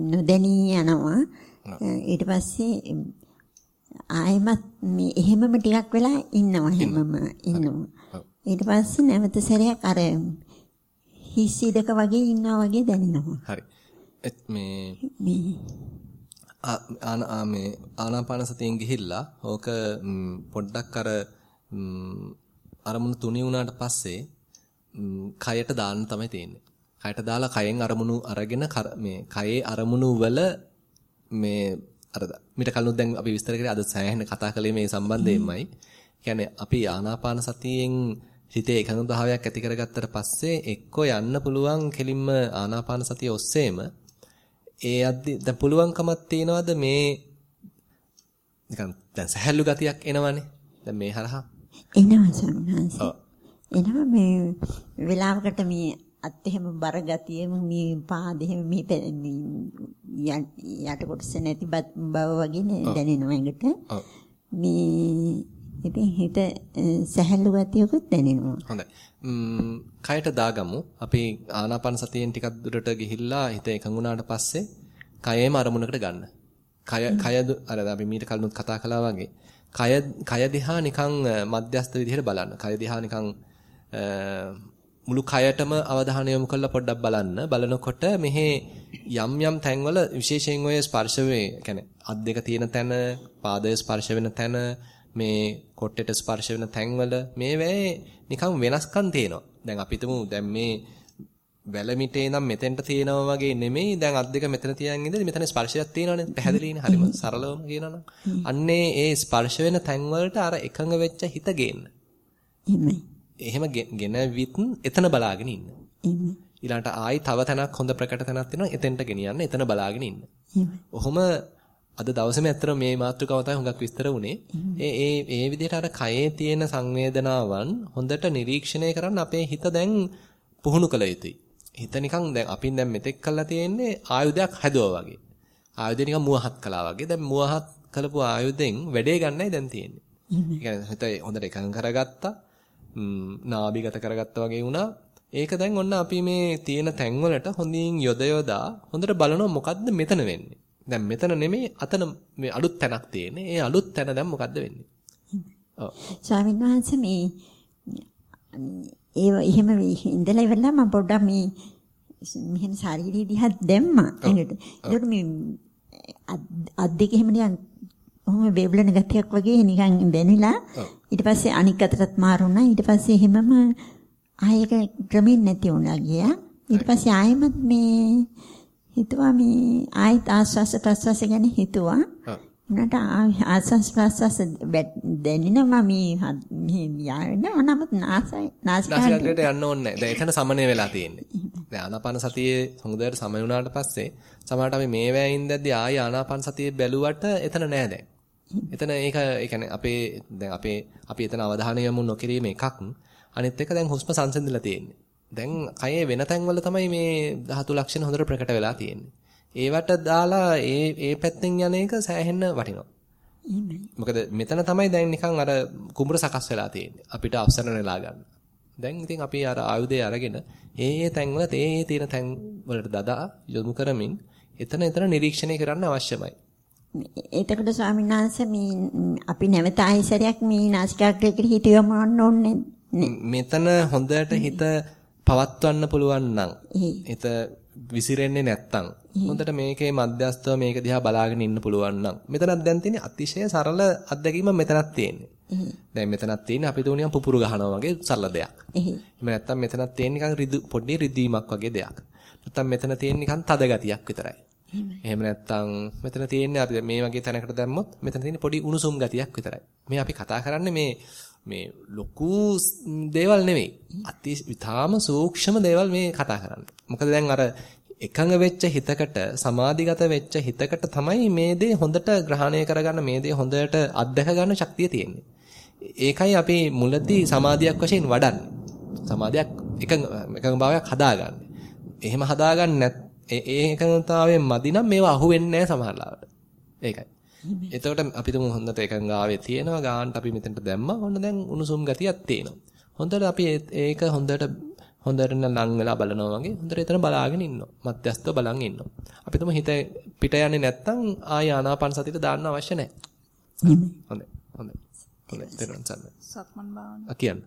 නොදැනී යනවා. ඊට පස්සේ ආයෙමත් මේ එහෙමම ටිකක් වෙලා ඉන්නවා හැමම ඉන්නවා. ඊට පස්සේ නැවත සැරයක් අර හිස් ඉඩක වගේ ඉන්නවා වගේ දැනෙනවා. හරි. මේ ආ මේ ආනාපාන සතියෙන් ගිහිල්ලා ඕක පොඩ්ඩක් අර අරමුණු තුනී වුණාට පස්සේ කයට දාන්න තමයි තියෙන්නේ. කයට දාලා කයෙන් අරමුණු අරගෙන මේ කයේ අරමුණු වල මේ අර මිට කලින් දැන් අපි විස්තර කරේ අද සෑහෙන කතා කළේ මේ සම්බන්ධයෙන්මයි. කියන්නේ අපි ආනාපාන සතියෙන් හිතේ එකඟ භාවයක් ඇති කරගත්තට පස්සේ එක්කෝ යන්න පුළුවන් කෙලින්ම ආනාපාන සතිය ඔස්සේම. ඒ අද්දි දැන් පුළුවන්කමක් තියනවාද මේ නිකන් දැන් සහැල්ලු ගතියක් එනවනේ. දැන් මේ හරහා. එනවා සම්හාස එනවා මේ වෙලාවකට මේ අත් එහෙම බර ගතිය මේ පාද එහෙම මේ යට කොටස නැති බව වගේ දැනෙනවා එකට මේ ඉතින් හිත සැහැල්ලු ගතියකුත් දැනෙනවා. හොඳයි. කයට දාගමු. අපි ආනාපාන සතියෙන් ටිකක් දුරට ගිහිල්ලා හිත එකඟ වුණාට පස්සේ කයෙම අරමුණකට ගන්න. කය කය අර අපි මීට කලිනුත් කතා කළා වගේ කය කය දිහා නිකන් මධ්‍යස්ත විදිහට බලන්න. කය දිහා නිකන් මුළු කයටම අවධානය යොමු කරලා පොඩ්ඩක් බලන්න. බලනකොට මෙහි යම් යම් තැන්වල විශේෂයෙන් ඔය ස්පර්ශ වේ, කියන්නේ අත් දෙක තියෙන තැන, පාදය ස්පර්ශ වෙන තැන, මේ කොට්ටෙට ස්පර්ශ වෙන තැන්වල මේ වේ නිකන් වෙනස්කම් තියෙනවා. දැන් අපි හිතමු දැන් මේ වැලමිටේ ඉඳන් මෙතෙන්ට තියෙනවා වගේ නෙමෙයි දැන් අත් දෙක මෙතන තියන් ඉඳලා මෙතන ස්පර්ශයක් තියෙනවනේ පැහැදිලිනේ හරිම සරලවම කියනවනම් අන්නේ ඒ ස්පර්ශ වෙන තැන් වලට අර එකඟ වෙච්ච හිත ගේන්න. එහෙම ගෙනවිත් එතන බලාගෙන ඉන්න. ඊළඟට ආයි තව තැනක් හොඳ ප්‍රකට තැනක් තියෙනවා එතෙන්ට ගෙනියන්න එතන බලාගෙන ඉන්න. ඔහොම අද දවසේම ඇත්තට මේ මාතෘකාව තමයි හුඟක් විස්තර වුනේ. ඒ ඒ ඒ විදිහට අර කයේ තියෙන සංවේදනාවන් හොඳට නිරීක්ෂණය කරන්න අපේ හිත දැන් පුහුණු කළ යුතුයි. හිත නිකන් දැන් අපි දැන් මෙතෙක් කළා තියෙන්නේ ආයුධයක් හැදුවා වගේ. ආයුධය නිකන් මුවහත් කළා වගේ. දැන් මුවහත් කළපු ආයුධෙන් වැඩේ ගන්නයි දැන් තියෙන්නේ. ඒ කියන්නේ හිත හොඳට එකඟ කරගත්තා. නාභිගත කරගත්තා වගේ වුණා. ඒක දැන් ඔන්න අපි මේ තියෙන තැන්වලට හොඳින් යොද යොදා හොඳට බලනවා මොකද්ද මෙතන වෙන්නේ. දැන් මෙතන නෙමෙයි අතන මේ අලුත් තැනක් තියෙන්නේ. ඒ අලුත් තැන දැන් මොකද්ද වෙන්නේ? ඔව්. ස්වාමීන් වහන්සේ මේ ඒ එහෙම ඉඳලා ඉවරලා මම පොඩ්ඩක් මේ මෙහෙම ශාරීරික දිහා දැම්මා. එනට. ඒකට මේ අත් දෙක එහෙම නිකන් ඔහොම බේබලන ගතියක් වගේ නිකන් දැනිලා ඊට පස්සේ අනික් අතටත් මාරුණා. ඊට පස්සේ එහෙමම ආයෙක ක්‍රමෙන් නැති වුණා ගියා. ඊට පස්සේ ආයෙමත් මේ හිතුවා මේ ආයෙත් ආස්වාස ප්‍රස්වාස ගැන හිතුවා. උනට ආස්වාස් ප්‍රස්වාස දැනෙනවා මේ මේ යාවෙන නමුත් නාසය නාසිකාග්‍රයට යන්න ඕනේ. දැන් එතන සමනය වෙලා තියෙන්නේ. දැන් ආනාපාන සතියේ හොඳට සමය වුණාට පස්සේ සමහරට අපි මේ වෑයින් දැද්දි ආය ආනාපාන සතියේ බැලුවට එතන නැහැ දැන්. එතන ඒක ඒ කියන්නේ අපේ දැන් අපේ අපි එතන අවධානය යොමු නොකිරීම එකක්. අනිත් එක දැන් හුස්ම සංසිඳිලා තියෙන්නේ. දැන් කයේ වෙන තැන්වල තමයි මේ ධාතු ලක්ෂණ හොඳට ප්‍රකට වෙලා තියෙන්නේ. ඒවට දාලා ඒ ඒ පැත්තෙන් යන එක සෑහෙන්න වටිනවා. මොකද මෙතන තමයි දැන් නිකන් අර කුඹුර සකස් වෙලා තියෙන්නේ. අපිට අවසරණ වෙලා ගන්න. දැන් ඉතින් අපි අර ආයුධය අරගෙන ඒ ඒ තැන්වල ඒ ඒ තියෙන තැන් වලට දදා යොමු කරමින් එතන එතන නිරීක්ෂණය කරන්න අවශ්‍යමයි. එතකොට ස්වාමීන් වහන්සේ මේ අපි නැවත ආයෙසරයක් මේ නාසිකාග්‍රේකට හිත යොමවන්න ඕනේ මෙතන හොඳට හිත පවත්වන්න පුළුවන් නම් හිත විසිරෙන්නේ නැත්තම් හොඳට මේකේ මධ්‍යස්තව මේක දිහා බලාගෙන ඉන්න පුළුවන් නම් මෙතනක් දැන් තියෙන්නේ අතිශය සරල අත්දැකීම මෙතනක් තියෙන්නේ. දැන් මෙතනක් තියෙන්නේ අපි දුනියම් පුපුරු ගහනවා වගේ සරල දෙයක්. එහෙම නැත්තම් මෙතනක් තියෙන්නේ නිකන් රිදු පොඩි රිදීමක් වගේ දෙයක්. නැත්තම් මෙතන තියෙන්නේ නිකන් තද ගතියක් විතරයි. එහෙම නැත්තම් මෙතන තියෙන්නේ අපි මේ වගේ තැනකට දැම්මොත් මෙතන තියෙන්නේ පොඩි උණුසුම් ගතියක් විතරයි. මේ අපි කතා කරන්නේ මේ මේ ලොකු දේවල් නෙවෙයි. අති විතාම සූක්ෂම දේවල් මේ කතා කරන්නේ. මොකද දැන් අර එකඟ වෙච්ච හිතකට සමාධිගත වෙච්ච හිතකට තමයි මේ දේ හොඳට ග්‍රහණය කරගන්න මේ දේ හොඳට අත්දැක ගන්න ශක්තිය තියෙන්නේ. ඒකයි අපි මුලදී සමාධියක් වශයෙන් වඩන්නේ. සමාධියක් එකඟ එකඟ භාවයක් හදාගන්න. එහෙම හදාගන්න නැත් ඒ එකඟතාවයෙන් මදි නම් මේවා අහුවෙන්නේ නැහැ සමහරවිට. ඒකයි. එතකොට අපි තුමු හොඳට එකඟාවේ තියෙනවා ගානට අපි මෙතනට දැම්මා. ඔන්න දැන් උණුසුම් ගතියක් තියෙනවා. හොඳට අපි ඒක හොඳට හොඳට ලං වෙලා බලනවා වගේ හොඳට එතන බලාගෙන ඉන්නවා. මධ්‍යස්තව බලන් ඉන්නවා. අපි තුමු හිත පිට යන්නේ නැත්තම් ආය ආනාපාන සතියට දාන්න අවශ්‍ය නැහැ. හොඳයි. හොඳයි. හොඳයි. සක්මන් භාවනාව. කියන්න.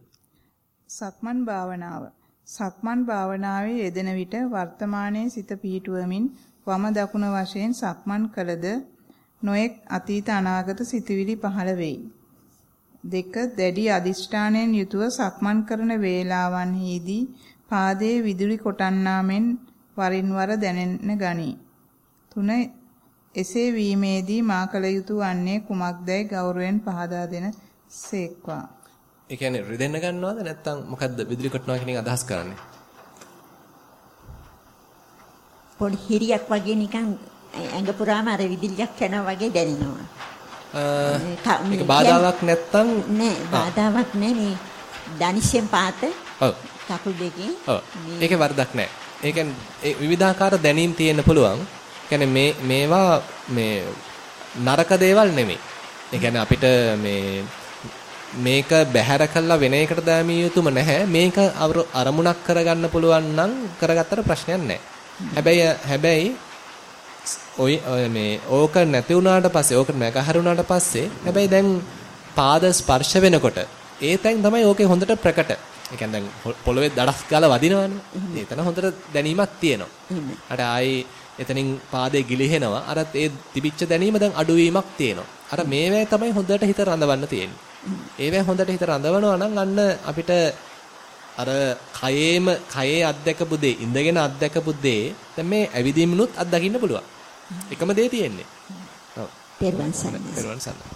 සක්මන් භාවනාව. සක්මන් භාවනාවේ යෙදෙන විට වර්තමානයේ සිත පිහිටුවමින් වම දකුණ වශයෙන් සක්මන් කළද නොඑක් අතීත අනාගත සිතුවිලි පහළ වෙයි. දෙක දැඩි අදිෂ්ඨානයෙන් යුතුව සක්මන් කරන වේලාවන්හිදී පාදයේ විදුලි කොටන්නා මෙන් වරින් වර දැනෙන්න ගනී. තුන එසේ වීමේදී මා කල යුතු වන්නේ කුමක්දයි ගෞරවයෙන් පහදා දෙන සේක්වා. ඒ කියන්නේ රිදෙන්න ගන්නවද නැත්නම් මොකද්ද විදුලි කොටනවා කියන එක අදහස් කරන්නේ? පොඩි හිරියක් වගේ නිකන් ඇඟ පුරාම අර විදුලියක් යනවා වගේ දැනෙනවා. ඒක බාධාවක් නැත්තම් නෑ බාධාවක් නෑ. මේ දනිෂෙන් පාත ඔව්. කකුල් දෙකේ ඔව්. ඒකේ වරදක් නෑ. ඒ කියන්නේ විවිධාකාර දැනීම් තියෙන්න පුළුවන්. කියන්නේ මේ මේවා මේ නරක දේවල් නෙමෙයි. ඒ කියන්නේ අපිට මේ මේක බැහැර කළා වෙන එකට දාමිය යුතුම නැහැ මේක අරමුණක් කරගන්න පුළුවන් නම් කරගත්තට ප්‍රශ්නයක් නැහැ හැබැයි හැබැයි ඔය මේ ඕක නැති වුණාට පස්සේ ඕක නැගහරුණාට පස්සේ හැබැයි දැන් පාද ස්පර්ශ වෙනකොට ඒ තැන් තමයි ඕකේ හොඳට ප්‍රකට. ඒ කියන්නේ දැන් පොළවේ දඩස් ගාලා වදිනවනේ. එතන හොඳට දැනීමක් තියෙනවා. අර ආයි එතනින් පාදේ ගිලිහෙනවා. අර ඒ තිබිච්ච දැනීම දැන් අඩුවීමක් තියෙනවා. අර මේවැය තමයි හොඳට හිත රඳවන්න තියෙන්නේ. ඒවැය හොඳට හිත රඳවනවා නම් අන්න අපිට අර කයේම කයේ අත්දැකපු දේ ඉඳගෙන අත්දැකපු දේ දැන් මේ ඇවිදීමිනුත් අත්දකින්න පුළුවන්. එකම දේ තියෙන්නේ. ඔව්. පෙරවන් සරණයි. පෙරවන් සරණයි.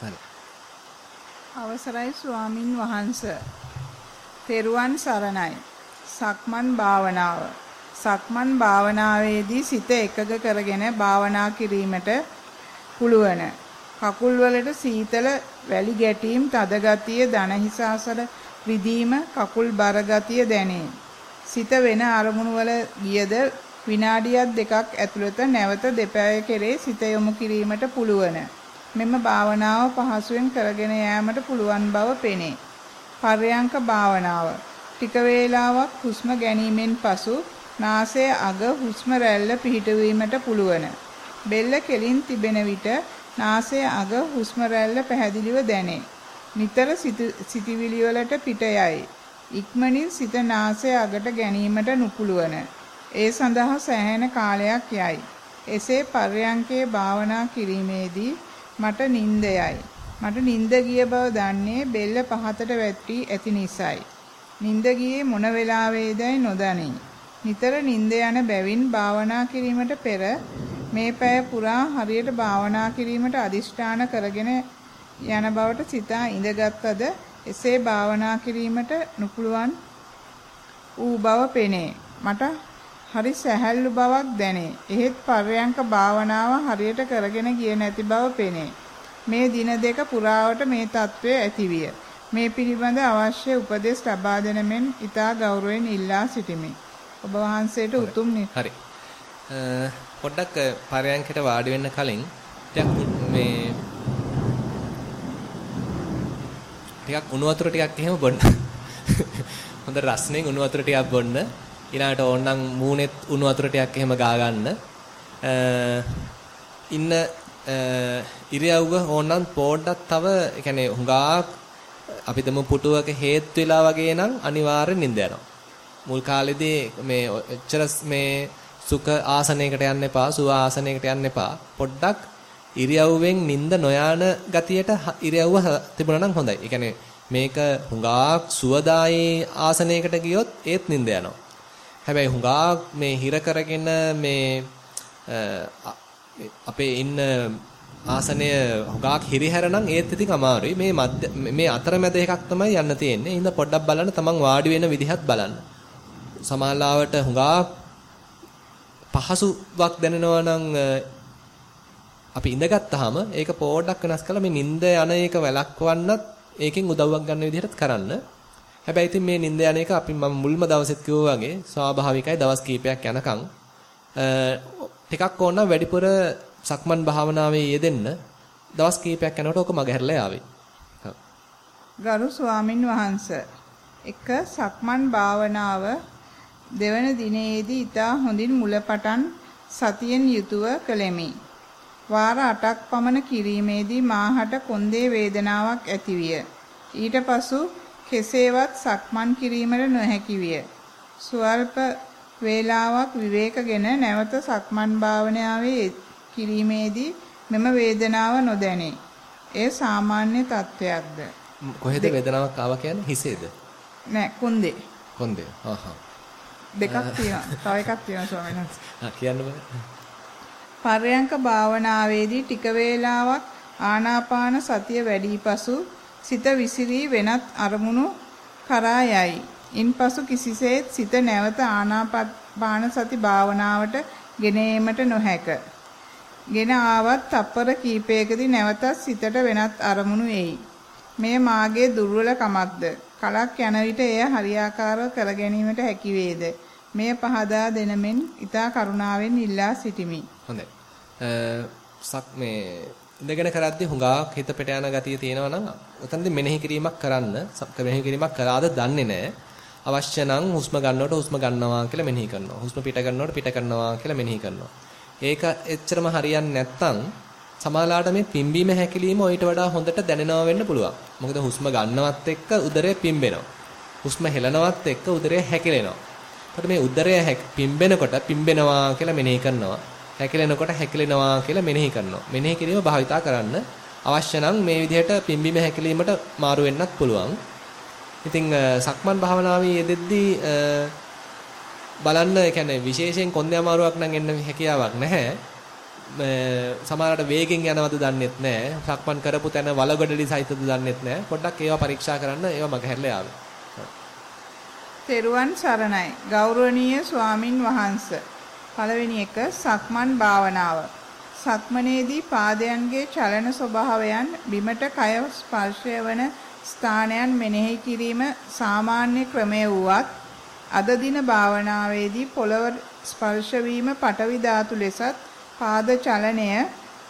හරි. අවසරයි ස්වාමින් වහන්සේ. තෙරුවන් සරණයි. සක්මන් භාවනාව. සක්මන් භාවනාවේදී සිත එකග කරගෙන භාවනා කිරීමට පුළුවන්. කකුල් වලට සීතල වැලි ගැටීම් තද ගතිය දන හිසාසල රිදීම කකුල් බර ගතිය දැනේ. සිත වෙන අරමුණු වල ගියද විනාඩියක් දෙකක් ඇතුළත නැවත දෙපැය කෙරේ සිත යොමු කිරීමට පුළුවන්. මෙම භාවනාව පහසුවෙන් කරගෙන යාමට පුළුවන් බව පෙනේ. පර්යංක භාවනාව. ටික වේලාවක් හුස්ම ගැනීමෙන් පසු නාසය අග හුස්ම රැල්ල පිහිටවීමට පුළුවන්. බෙල්ල කෙලින් තිබෙන විට නාසය අග හුස්ම රැල්ල පැහැදිලිව දැනේ. නිතර සිටිවිලි වලට පිට යයි. ඉක්මනින් සිත නාසය අගට ගැනීමට නුපුළුවන. ඒ සඳහා සෑහෙන කාලයක් යයි. එසේ පර්යංකේ භාවනා කිරීමේදී මට නිින්දයයි. මට නිින්ද ගිය බව දන්නේ බෙල්ල පහතට වැටි ඇති නිසායි. නිින්ද ගියේ මොන වෙලාවේදයි නොදනී. නිතර නිින්ද යන බැවින් භාවනා කිරීමට පෙර මේ පැය පුරා හරියට භාවනා කිරීමට අදිෂ්ඨාන කරගෙන යන බවට සිතා ඉඳගත්ද එසේ භාවනා කිරීමට නුපුළුවන් ඌ බව පෙනේ. මට හරි සැහැල්ලු බවක් දැනේ. එහෙත් පර්යංක භාවනාව හරියට කරගෙන ගියේ නැති බව පෙනේ. මේ දින දෙක පුරාවට මේ తත්වය ඇතිවිය. මේ පිළිබඳ අවශ්‍ය උපදෙස් ලබා දෙන මෙන් ඊතා ගෞරවයෙන් ඉල්ලා සිටිමි. ඔබ වහන්සේට උතුම් හරි. පොඩ්ඩක් පරයන්කට වාඩි වෙන්න කලින් ටිකක් මේ ටිකක් උණු වතුර ටිකක් එහෙම බොන්න. හොඳ රස්නෙන් උණු වතුර ටිකක් බොන්න. ඊළඟට ඕනනම් මූණෙත් උණු වතුර ටිකක් එහෙම ගා ගන්න. ඉන්න ඉරියව්ව ඕනනම් පොඩ්ඩක් තව ඒ කියන්නේ හුඟා අපි දමු පුටුවක හේත් වෙලා වගේ නම් අනිවාර්යෙන් නිින්ද යනවා. මුල් කාලෙදී මේ එච්චර මේ සුඛ ආසනයකට යන්න එපා, සුව ආසනයකට යන්න එපා. පොඩ්ඩක් ඉරියව්වෙන් නිින්ද නොයාන ගතියට ඉරියව්ව තිබුණා නම් හොඳයි. ඒ කියන්නේ මේක හුඟාක් සුවදායී ආසනයකට ගියොත් ඒත් නිින්ද යනවා. හැබැයි හුඟාක් මේ හිර කරගෙන මේ අපේ ඉන්න ආසනය හුඟක් හිරිහැර නම් ඒත් ඉතින් අමාරුයි. මේ මේ අතරමැද එකක් තමයි යන්න තියෙන්නේ. ඉතින් පොඩ්ඩක් බලන්න තමන් වාඩි වෙන විදිහත් බලන්න. සමාලාවට හුඟක් පහසුවක් දැනෙනවා නම් අපි ඉඳගත්තාම ඒක පොඩ්ඩක් වෙනස් කරලා මේ නිින්ද යන එක වැළක්වන්නත් ඒකෙන් උදව්වක් ගන්න විදිහට කරන්න. හැබැයි ඉතින් මේ නිින්ද යන එක අපි මම මුල්ම දවසෙත් කිව්වා වගේ ස්වාභාවිකයි දවස් කීපයක් යනකම් ටිකක් ඕන වැඩිපුර සක්මන් භාවනාවේ යෙදෙන්න දවස් කීපයක් යනකොට ඔක මගහැරලා යාවේ. ගරු ස්වාමින් වහන්සේ එක සක්මන් භාවනාව දෙවන දිනේදී ඊටා හොඳින් මුලපටන් සතියෙන් යුතුව කළෙමි. වාර 8ක් පමණ කිරීමේදී මාහට කොන්දේ වේදනාවක් ඇතිවිය. ඊට පසු කෙසේවත් සක්මන් කිරීමට නොහැකි විය. ස්වල්ප වේලාවක් විවේකගෙන නැවත සක්මන් භාවනාවේ කිරීමේදී මෙම වේදනාව නොදැනේ. ඒ සාමාන්‍ය තත්වයක්ද? කොහෙද වේදනාවක් ආවා කියන්නේ හිසේද? නෑ කොන්දේ. කොන්දේ. ආහා. දෙකක් තියෙනවා. තව එකක් තියෙනවා ස්වාමීන් වහන්සේ. ආ කියන්න බෑ. පර්යංක භාවනාවේදී ටික වේලාවක් ආනාපාන සතිය වැඩි පසු සිත විසිරී වෙනත් අරමුණු කරා යයි. ඉන්පසු කිසිසේත් සිත නැවත ආනාපාන සති භාවනාවට ගෙන ඒමට නොහැක. ගෙන ආවත් තප්පර කීපයකදී නැවතත් සිතට වෙනත් අරමුණු එයි. මේ මාගේ දුර්වලකමක්ද? කලක් යන විට එය හරියාකාරව කර ගැනීමට හැකි වේද? මෙය පහදා දෙනමෙන් ඊතා කරුණාවෙන් ඉල්ලා සිටිමි. හොඳයි. සක් මේ ඉඳගෙන කරද්දී හුඟක් හිත පිට යන ගතිය තියෙනවා නම් උතනදී මෙනෙහි කිරීමක් කරන්න මෙනෙහි කිරීමක් කරාද දන්නේ නැහැ. අවශ්‍ය නම් හුස්ම ගන්නකොට හුස්ම ගන්නවා කියලා මෙනෙහි කරනවා. හුස්ම පිට කරනකොට පිට කරනවා කියලා මෙනෙහි කරනවා. ඒක එච්චරම හරියන්නේ නැත්නම් සමාලාට මේ පිම්බීම හැකිලිම ඊට වඩා හොඳට දැනෙනවා වෙන්න පුළුවන්. මොකද හුස්ම ගන්නවත් එක්ක උදරය පිම්බෙනවා. හුස්ම හෙලනවත් එක්ක උදරය හැකිලෙනවා. එතකොට මේ උදරය පිම්බෙනකොට පිම්බෙනවා කියලා මෙනෙහි කරනවා. හැකිලෙනකොට හැකිලෙනවා කියලා මෙනෙහි කරනවා. මෙනෙහි කිරීම භාවිතා කරන්න අවශ්‍ය නම් මේ විදිහට පිම්බීම හැකිලීමට මාරු වෙන්නත් පුළුවන්. ඉතින් සක්මන් භාවනාවේ යෙදෙද්දී බලන්න ඒ කියන්නේ විශේෂයෙන් කොන්දේ අමාරුවක් නම් එන්න හැකියාවක් නැහැ. සමහරවිට වේගෙන් යනවද දන්නෙත් නැහැ. සක්මන් කරපු තැන වලගොඩලි සහිතද දන්නෙත් නැහැ. පොඩ්ඩක් ඒවා පරීක්ෂා කරන්න ඒවා මගහැරලා ආවේ. තෙරුවන් සරණයි. ගෞරවනීය ස්වාමින් වහන්සේ. පළවෙනි එක සක්මන් භාවනාව. සක්මනේදී පාදයන්ගේ චලන ස්වභාවයන් බිමට කය ස්පර්ශය වන ස්ථානයන් මෙනෙහි කිරීම සාමාන්‍ය ක්‍රමය වුවත් අද දින භාවනාවේදී පොළව ස්පර්ශ වීම පටවි ධාතු ලෙසත් පාද චලනය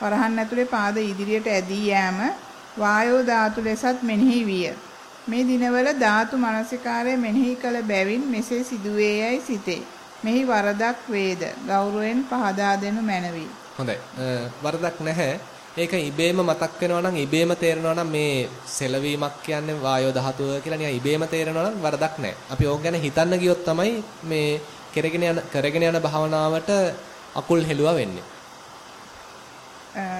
වරහන් ඇතුලේ පාද ඉදිරියට ඇදී යෑම වායෝ ධාතු ලෙසත් මෙනෙහි විය. මේ දිනවල ධාතු මනසිකාරය මෙනෙහි කළ බැවින් මෙසේ සිදුවේයයි සිතේ. මෙහි වරදක් වේද ගෞරවයෙන් පහදා දෙනු මැනවි. හොඳයි. වරදක් නැහැ. ඒක ඉබේම මතක් වෙනවා නම් ඉබේම තේරෙනවා නම් මේ සෙලවීමක් කියන්නේ වායෝ ධාතුව කියලා නිකන් ඉබේම තේරෙනවා නම් වරදක් නැහැ. අපි ඕක ගැන හිතන්න ගියොත් තමයි මේ කරගෙන යන කරගෙන යන භාවනාවට අකුල් හෙළුවා වෙන්නේ.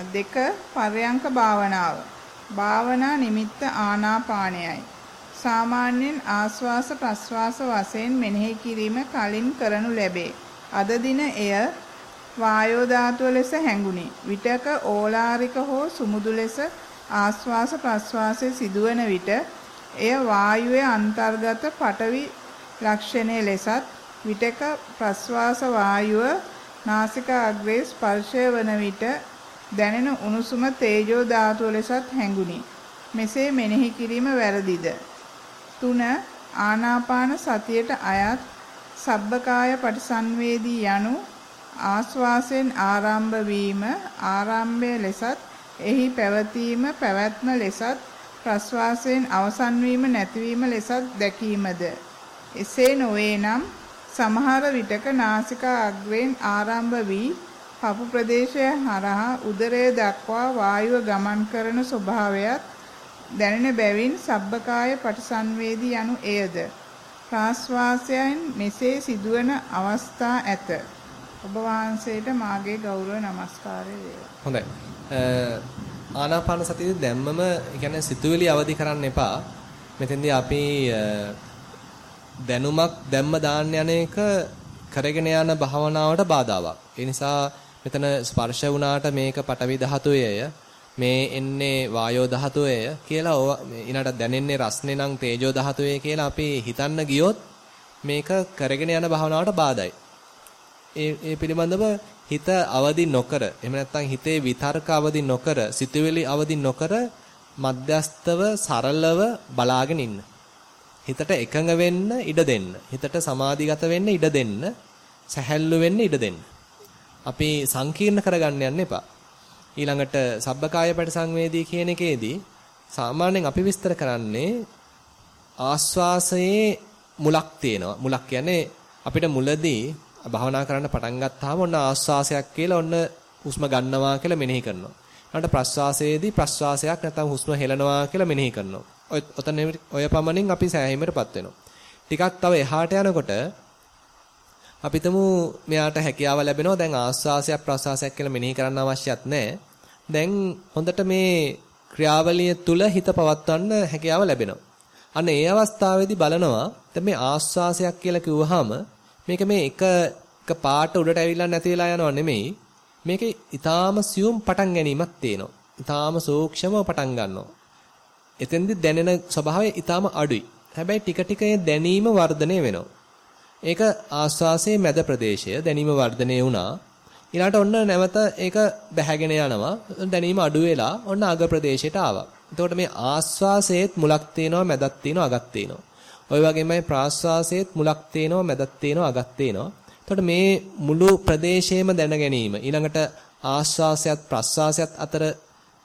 දෙක පරයන්ක භාවනාව. භාවනා නිමිත්ත ආනාපානයයි. සාමාන්‍යයෙන් ආස්වාස ප්‍රස්වාස වශයෙන් මෙනෙහි කිරීම කලින් කරනු ලැබේ. අද දින එය වායෝ ධාතුව ලෙස හැඟුණි. විටක ඕලාරික හෝ සුමුදු ලෙස ආස්වාස ප්‍රස්වාසයේ සිදුවන විට එය වායුවේ අන්තර්ගත පටවි ලක්ෂණය ලෙසත් විටක ප්‍රස්වාස වායුව නාසික අග්‍රේ ස්පර්ශය වන විට දැනෙන උණුසුම තේජෝ ධාතුව ලෙසත් හැඟුණි. මෙසේ මෙනෙහි කිරීම වැරදිද? 3 ආනාපාන සතියට අයත් සබ්බකාය පටිසන්වේදී යනු ආස්වාසෙන් ආරම්භ වීම ආරම්භය ලෙසත් එහි පැවතීම පැවැත්ම ලෙසත් ප්‍රස්වාසයෙන් අවසන් වීම නැතිවීම ලෙසත් දැකීමද එසේ නොවේ නම් සමහර විටක නාසිකා අග්‍රයෙන් ආරම්භ වී පපු ප්‍රදේශය හරහා උදරය දක්වා වායුව ගමන් කරන ස්වභාවයත් දැනෙන බැවින් සබ්බකාය පටිසන්වේදී යනු එයද ප්‍රාශ්වාසයෙන් මෙසේ සිදුවන අවස්ථා ඇත ඔබ වහන්සේට මාගේ ගෞරව නමස්කාරය වේවා. හොඳයි. ආනාපාන සතියේ දැම්මම කියන්නේ සිතුවිලි අවදි කරන්න එපා. මෙතෙන්දී අපි දැනුමක් දැම්ම දාන්න යන එක කරගෙන යන භාවනාවට බාධාවක්. ඒ නිසා මෙතන ස්පර්ශ වුණාට මේක පටවි ධාතුයේය මේ එන්නේ වායෝ ධාතුයේය කියලා ඊළඟට දැනෙන්නේ රස්නේ නම් තේජෝ ධාතුයේ කියලා අපි හිතන්න ගියොත් මේක කරගෙන යන භාවනාවට බාධායි. ඒ ඒ පිළිබඳව හිත අවදි නොකර එහෙම නැත්නම් හිතේ විතර්ක අවදි නොකර සිතුවිලි අවදි නොකර මධ්‍යස්තව සරලව බලාගෙන ඉන්න. හිතට එකඟ වෙන්න ඉඩ දෙන්න. හිතට සමාධිගත වෙන්න ඉඩ දෙන්න. සැහැල්ලු වෙන්න ඉඩ දෙන්න. අපි සංකීර්ණ කරගන්න යන්න එපා. ඊළඟට සබ්බකාය පරිසංවේදී කියන එකේදී සාමාන්‍යයෙන් අපි විස්තර කරන්නේ ආස්වාසයේ මුලක් තියෙනවා. මුලක් කියන්නේ අපිට මුලදී භාවනා කරන්න පටන් ගත්තාම ඔන්න ආස්වාසයක් කියලා ඔන්න හුස්ම ගන්නවා කියලා මෙනෙහි කරනවා. ඊළඟට ප්‍රස්වාසයේදී ප්‍රස්වාසයක් නැත්නම් හුස්ම හෙලනවා කියලා මෙනෙහි කරනවා. ඔය ඔතන ඔය පමණින් අපි සෑහීමකටපත් වෙනවා. ටිකක් තව එහාට යනකොට අපිටම මෙයාට හැකියාව ලැබෙනවා දැන් ආස්වාසයක් ප්‍රස්වාසයක් කියලා මෙනෙහි කරන්න අවශ්‍යත් නැහැ. දැන් හොඳට මේ ක්‍රියාවලිය තුල හිත පවත්වන්න හැකියාව ලැබෙනවා. අන්න ඒ අවස්ථාවේදී බලනවා දැන් මේ ආස්වාසයක් කියලා කිව්වහම මේක මේ එක එක පාට උඩට ඇවිල්ලා නැති වෙලා යනව නෙමෙයි. මේකේ ඊටාම සියුම් පටන් ගැනීමක් තියෙනවා. ඊටාම සූක්ෂමව පටන් ගන්නවා. එතෙන්දි දැනෙන ස්වභාවය ඊටාම අඩුයි. හැබැයි ටික ටික දැනීම වර්ධනය වෙනවා. ඒක ආස්වාසයේ මැද ප්‍රදේශය දැනීම වර්ධනය වුණා. ඊළාට ඔන්න නැවත ඒක බැහැගෙන යනවා. දැනීම අඩු වෙලා ඔන්න අග ප්‍රදේශයට ආවා. එතකොට මේ ආස්වාසයේත් මුලක් තියෙනවා මැදක් තියෙනවා අගක් තියෙනවා. ওই වගේමයි ප්‍රාස්වාසයේත් මුලක් තියෙනවා මැදක් තියෙනවා අගක් තියෙනවා. එතකොට මේ මුළු ප්‍රදේශයේම දැන ගැනීම ඊළඟට ආස්වාසයත් ප්‍රාස්වාසයත් අතර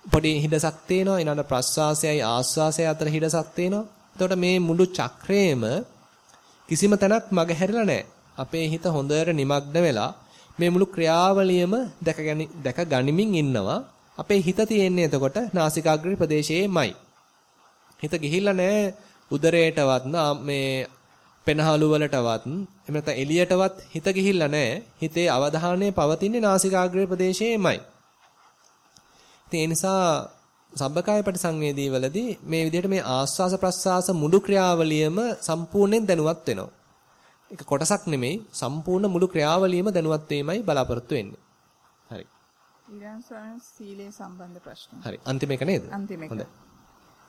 පොඩි හිඩසක් තියෙනවා. ඊළඟ ප්‍රාස්වාසයයි ආස්වාසයයි අතර හිඩසක් තියෙනවා. එතකොට මේ මුළු චක්‍රයේම කිසිම තැනක් මගහැරලා නැහැ. අපේ හිත හොඳට নিমগ্ন වෙලා මේ මුළු ක්‍රියාවලියම දැක දැක ගනිමින් ඉන්නවා. අපේ හිත තියෙන්නේ එතකොට නාසිකාග්‍රේ ප්‍රදේශයේමයි. හිත ගිහිල්ලා නැහැ උදරයටවත් මේ පෙනහළු වලටවත් එහෙම නැත්නම් එළියටවත් හිත ගිහිල්ලා නැහැ. හිතේ අවධානය පවතින්නේ නාසිකාග්‍රේ ප්‍රදේශයේමයි. ඉතින් ඒ නිසා සබ්බකාය පරිසංවේදී වලදී මේ විදිහට මේ ආස්වාස ප්‍රස්වාස මුළු ක්‍රියාවලියම සම්පූර්ණයෙන් දැනුවත් වෙනවා. ඒක කොටසක් නෙමෙයි සම්පූර්ණ මුළු ක්‍රියාවලියම දැනුවත් වීමයි බලාපොරොත්තු වෙන්නේ. හරි. ඊළඟ සීලේ සම්බන්ධ ප්‍රශ්න. හරි. අන්තිම එක නේද? අන්තිම එක.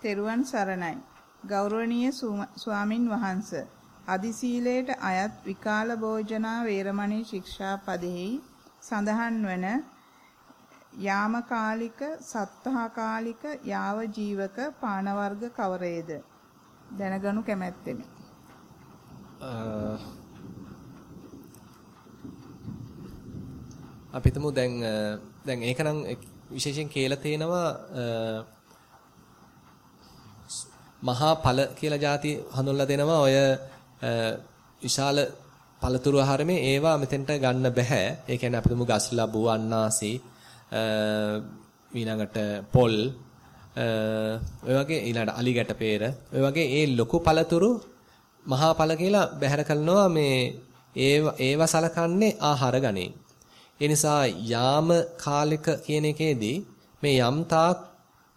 තෙරුවන් සරණයි. ගෞරවනීය ස්වාමින් වහන්සේ අදි සීලයට අයත් විකාල භෝජනා වේරමණී ශික්ෂා පදෙහි සඳහන් වන යාමකාලික සත්හාකාලික යාව ජීවක පාන වර්ග කවරේද දැනගනු කැමැත්තෙමි. අපි තමු දැන් දැන් ඒකනම් විශේෂයෙන් කියලා තේනවා මහා ඵල කියලා જાති හඳුන්ලා දෙනවා ඔය විශාල පළතුරු ආහාරමේ ඒවා මෙතෙන්ට ගන්න බෑ. ඒ කියන්නේ අපිටම ගස්ලා බුවන්නාසි ඊළඟට පොල් ඔය වගේ ඊළඟට අලි ගැට peer ඔය වගේ ඒ ලොකු පළතුරු මහා ඵල කියලා බැහැර කරනවා මේ ඒව සලකන්නේ ආහාර ගණේ. ඒ නිසා යාම කාලික කියන එකේදී මේ යම් තාක්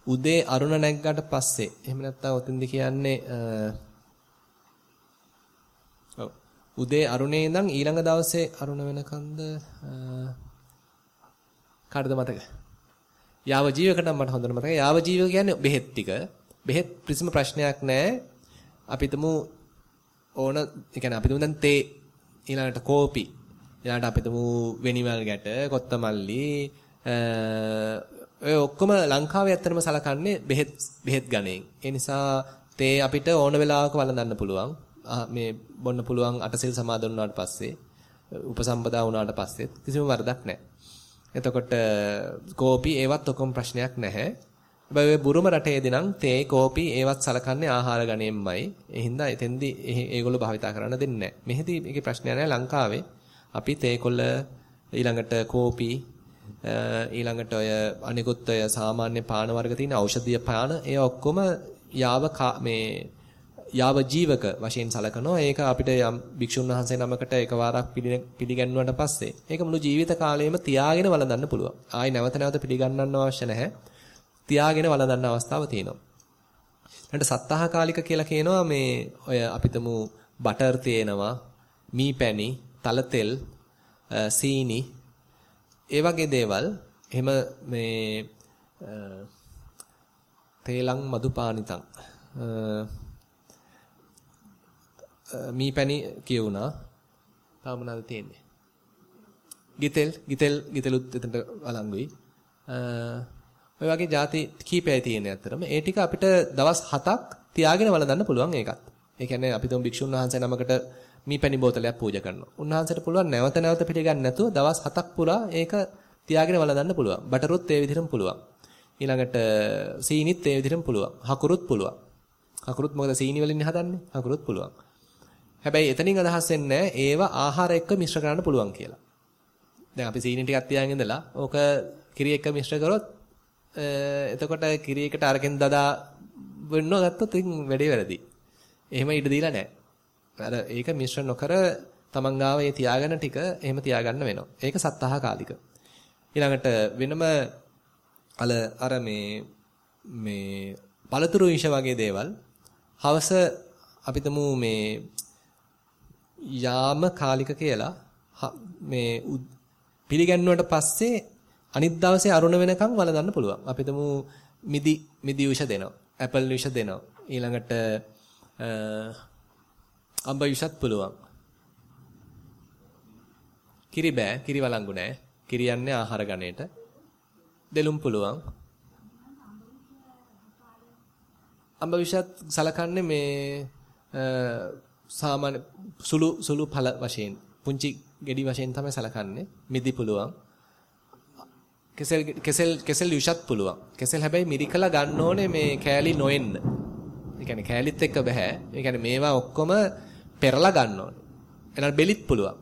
උදේ අරුණ නැග්ගට පස්සේ එහෙම නැත්නම් ඔතෙන්ද කියන්නේ ඔව් උදේ අරුණේ ඉඳන් ඊළඟ දවසේ අරුණ වෙනකන්ද කාටද මතක? යාව ජීවකට නම් මට හොඳට මතකයි. යාව ජීව කියන්නේ බෙහෙත් ටික. බෙහෙත් කිසිම ප්‍රශ්නයක් නැහැ. අපිටම ඕන ඒ කියන්නේ අපිටම දැන් තේ ඊළඟට කෝපි ඊළඟට අපිටම වෙනිමල් ගැට කොත්තමල්ලි ඔය ඔක්කොම ලංකාවේ ඇත්තටම සලකන්නේ බෙහෙත් බෙහෙත් ගණයෙන්. ඒ නිසා තේ අපිට ඕන වෙලාවක වළඳන්න පුළුවන්. මේ බොන්න පුළුවන් අටසිල් සමාදන් වුණාට පස්සේ උපසම්පදා වුණාට පස්සේ කිසිම වරදක් නැහැ. එතකොට කෝපි ඒවත් ඔක්කොම ප්‍රශ්නයක් නැහැ. හැබැයි ඔය බුරුම රටේදී නම් තේ කෝපි ඒවත් සලකන්නේ ආහාර ගණයෙන්මයි. ඒ හින්දා එතෙන්දී ඒගොල්ලෝ භාවිතා කරන්න දෙන්නේ නැහැ. මෙහෙදී මේකේ ප්‍රශ්නයක් නැහැ ලංකාවේ. අපි තේකොළ ඊළඟට කෝපි ඊළඟට ඔය අනිකුත් ඔය සාමාන්‍ය පාන වර්ග තියෙන ඖෂධීය පාන ඒ ඔක්කොම යාව මේ යාව ජීවක වශයෙන් සලකනවා. ඒක අපිට යම් භික්ෂුන් වහන්සේ නමකට එකවරක් පිළිගන්නුවට පස්සේ ඒක මුළු ජීවිත කාලයම තියාගෙන වළඳන්න පුළුවන්. ආයි නැවත නැවත පිළිගන්නන්න අවශ්‍ය නැහැ. තියාගෙන වළඳන්න අවස්ථාව තියෙනවා. ඊට සත්තාහ කාලික කියලා කියනවා මේ ඔය අපිටම බටර් තියෙනවා, මී පැණි, තල තෙල්, සීනි ඒ වගේ දේවල් එහෙම මේ තේලං මදුපානිතං මී පැණි කියුණා. තව මොනවද තියෙන්නේ? ගිතෙල් ගිතෙල් ගිතෙලුත් එතනට වළංගුයි. ඔය වගේ ಜಾති කීපයයි තියෙන්නේ අතරම. ඒ ටික අපිට දවස් 7ක් තියාගෙන වළඳන්න පුළුවන් ඒකත්. ඒ කියන්නේ අපි තුන් භික්ෂුන් වහන්සේ නමකට මීපැණි බෝතලයක් පූජා කරනවා. උන්වහන්සේට පුළුවන් නැවත නැවත පිළිගන්නේ නැතුව දවස් 7ක් පුරා ඒක තියාගෙන වළඳන්න පුළුවන්. බටරුත් ඒ විදිහටම පුළුවන්. ඊළඟට සීනිත් ඒ විදිහටම පුළුවන්. හකුරුත් පුළුවන්. හකුරුත් මොකද සීනි වලින් හදන්නේ? හකුරුත් පුළුවන්. හැබැයි එතනින් අදහස් වෙන්නේ ඒවා ආහාර එක්ක මිශ්‍ර කරන්න පුළුවන් කියලා. දැන් අපි සීනි ටිකක් තියාගෙන ඉඳලා ඕක කිරි එක්ක මිශ්‍ර කරොත් එතකොට කිරි එකට අරගෙන දදා වෙන්නව ගත්තොත් ඉතින් වැඩේ වැරදි. එහෙම ඉඩ දීලා නැහැ. අර ඒක මිශ්‍ර නොකර තමන් ගාව ඒ තියාගන්න ටික එහෙම තියාගන්න වෙනවා. ඒක සත්තාහ කාලික. ඊළඟට වෙනම අල අර මේ මේ පළතුරු විෂ වගේ දේවල් හවස අපිටම මේ යාම කාලික කියලා මේ පිළිගන්නුවට පස්සේ අනිත් දවසේ අරුණ වෙනකන් වළඳන්න පුළුවන්. අපිටම මිදි මිදි විෂ දෙනවා. ඇපල් විෂ දෙනවා. ඊළඟට අඹ විෂත් පුළුවන්. කිරි බෑ, කිරි වළංගු නෑ. කිරි යන්නේ ආහාර ගණයට. දෙලුම් පුළුවන්. අඹ විෂත් සලකන්නේ මේ සාමාන්‍ය සුළු සුළු ඵල වශයෙන් පුංචි ගෙඩි වශයෙන් තමයි සලකන්නේ. මිදි පුළුවන්. කෙසෙල් කෙසෙල් කෙසෙල් විෂත් පුළුවන්. කෙසෙල් හැබැයි මිරිකලා ගන්න ඕනේ මේ කෑලි නොෙන්න. ඒ කියන්නේ කෑලිත් එක්ක බෑ. ඒ කියන්නේ මේවා ඔක්කොම පෙරලා ගන්න ඕනේ. එහෙනම් බෙලිත් පුළුවන්.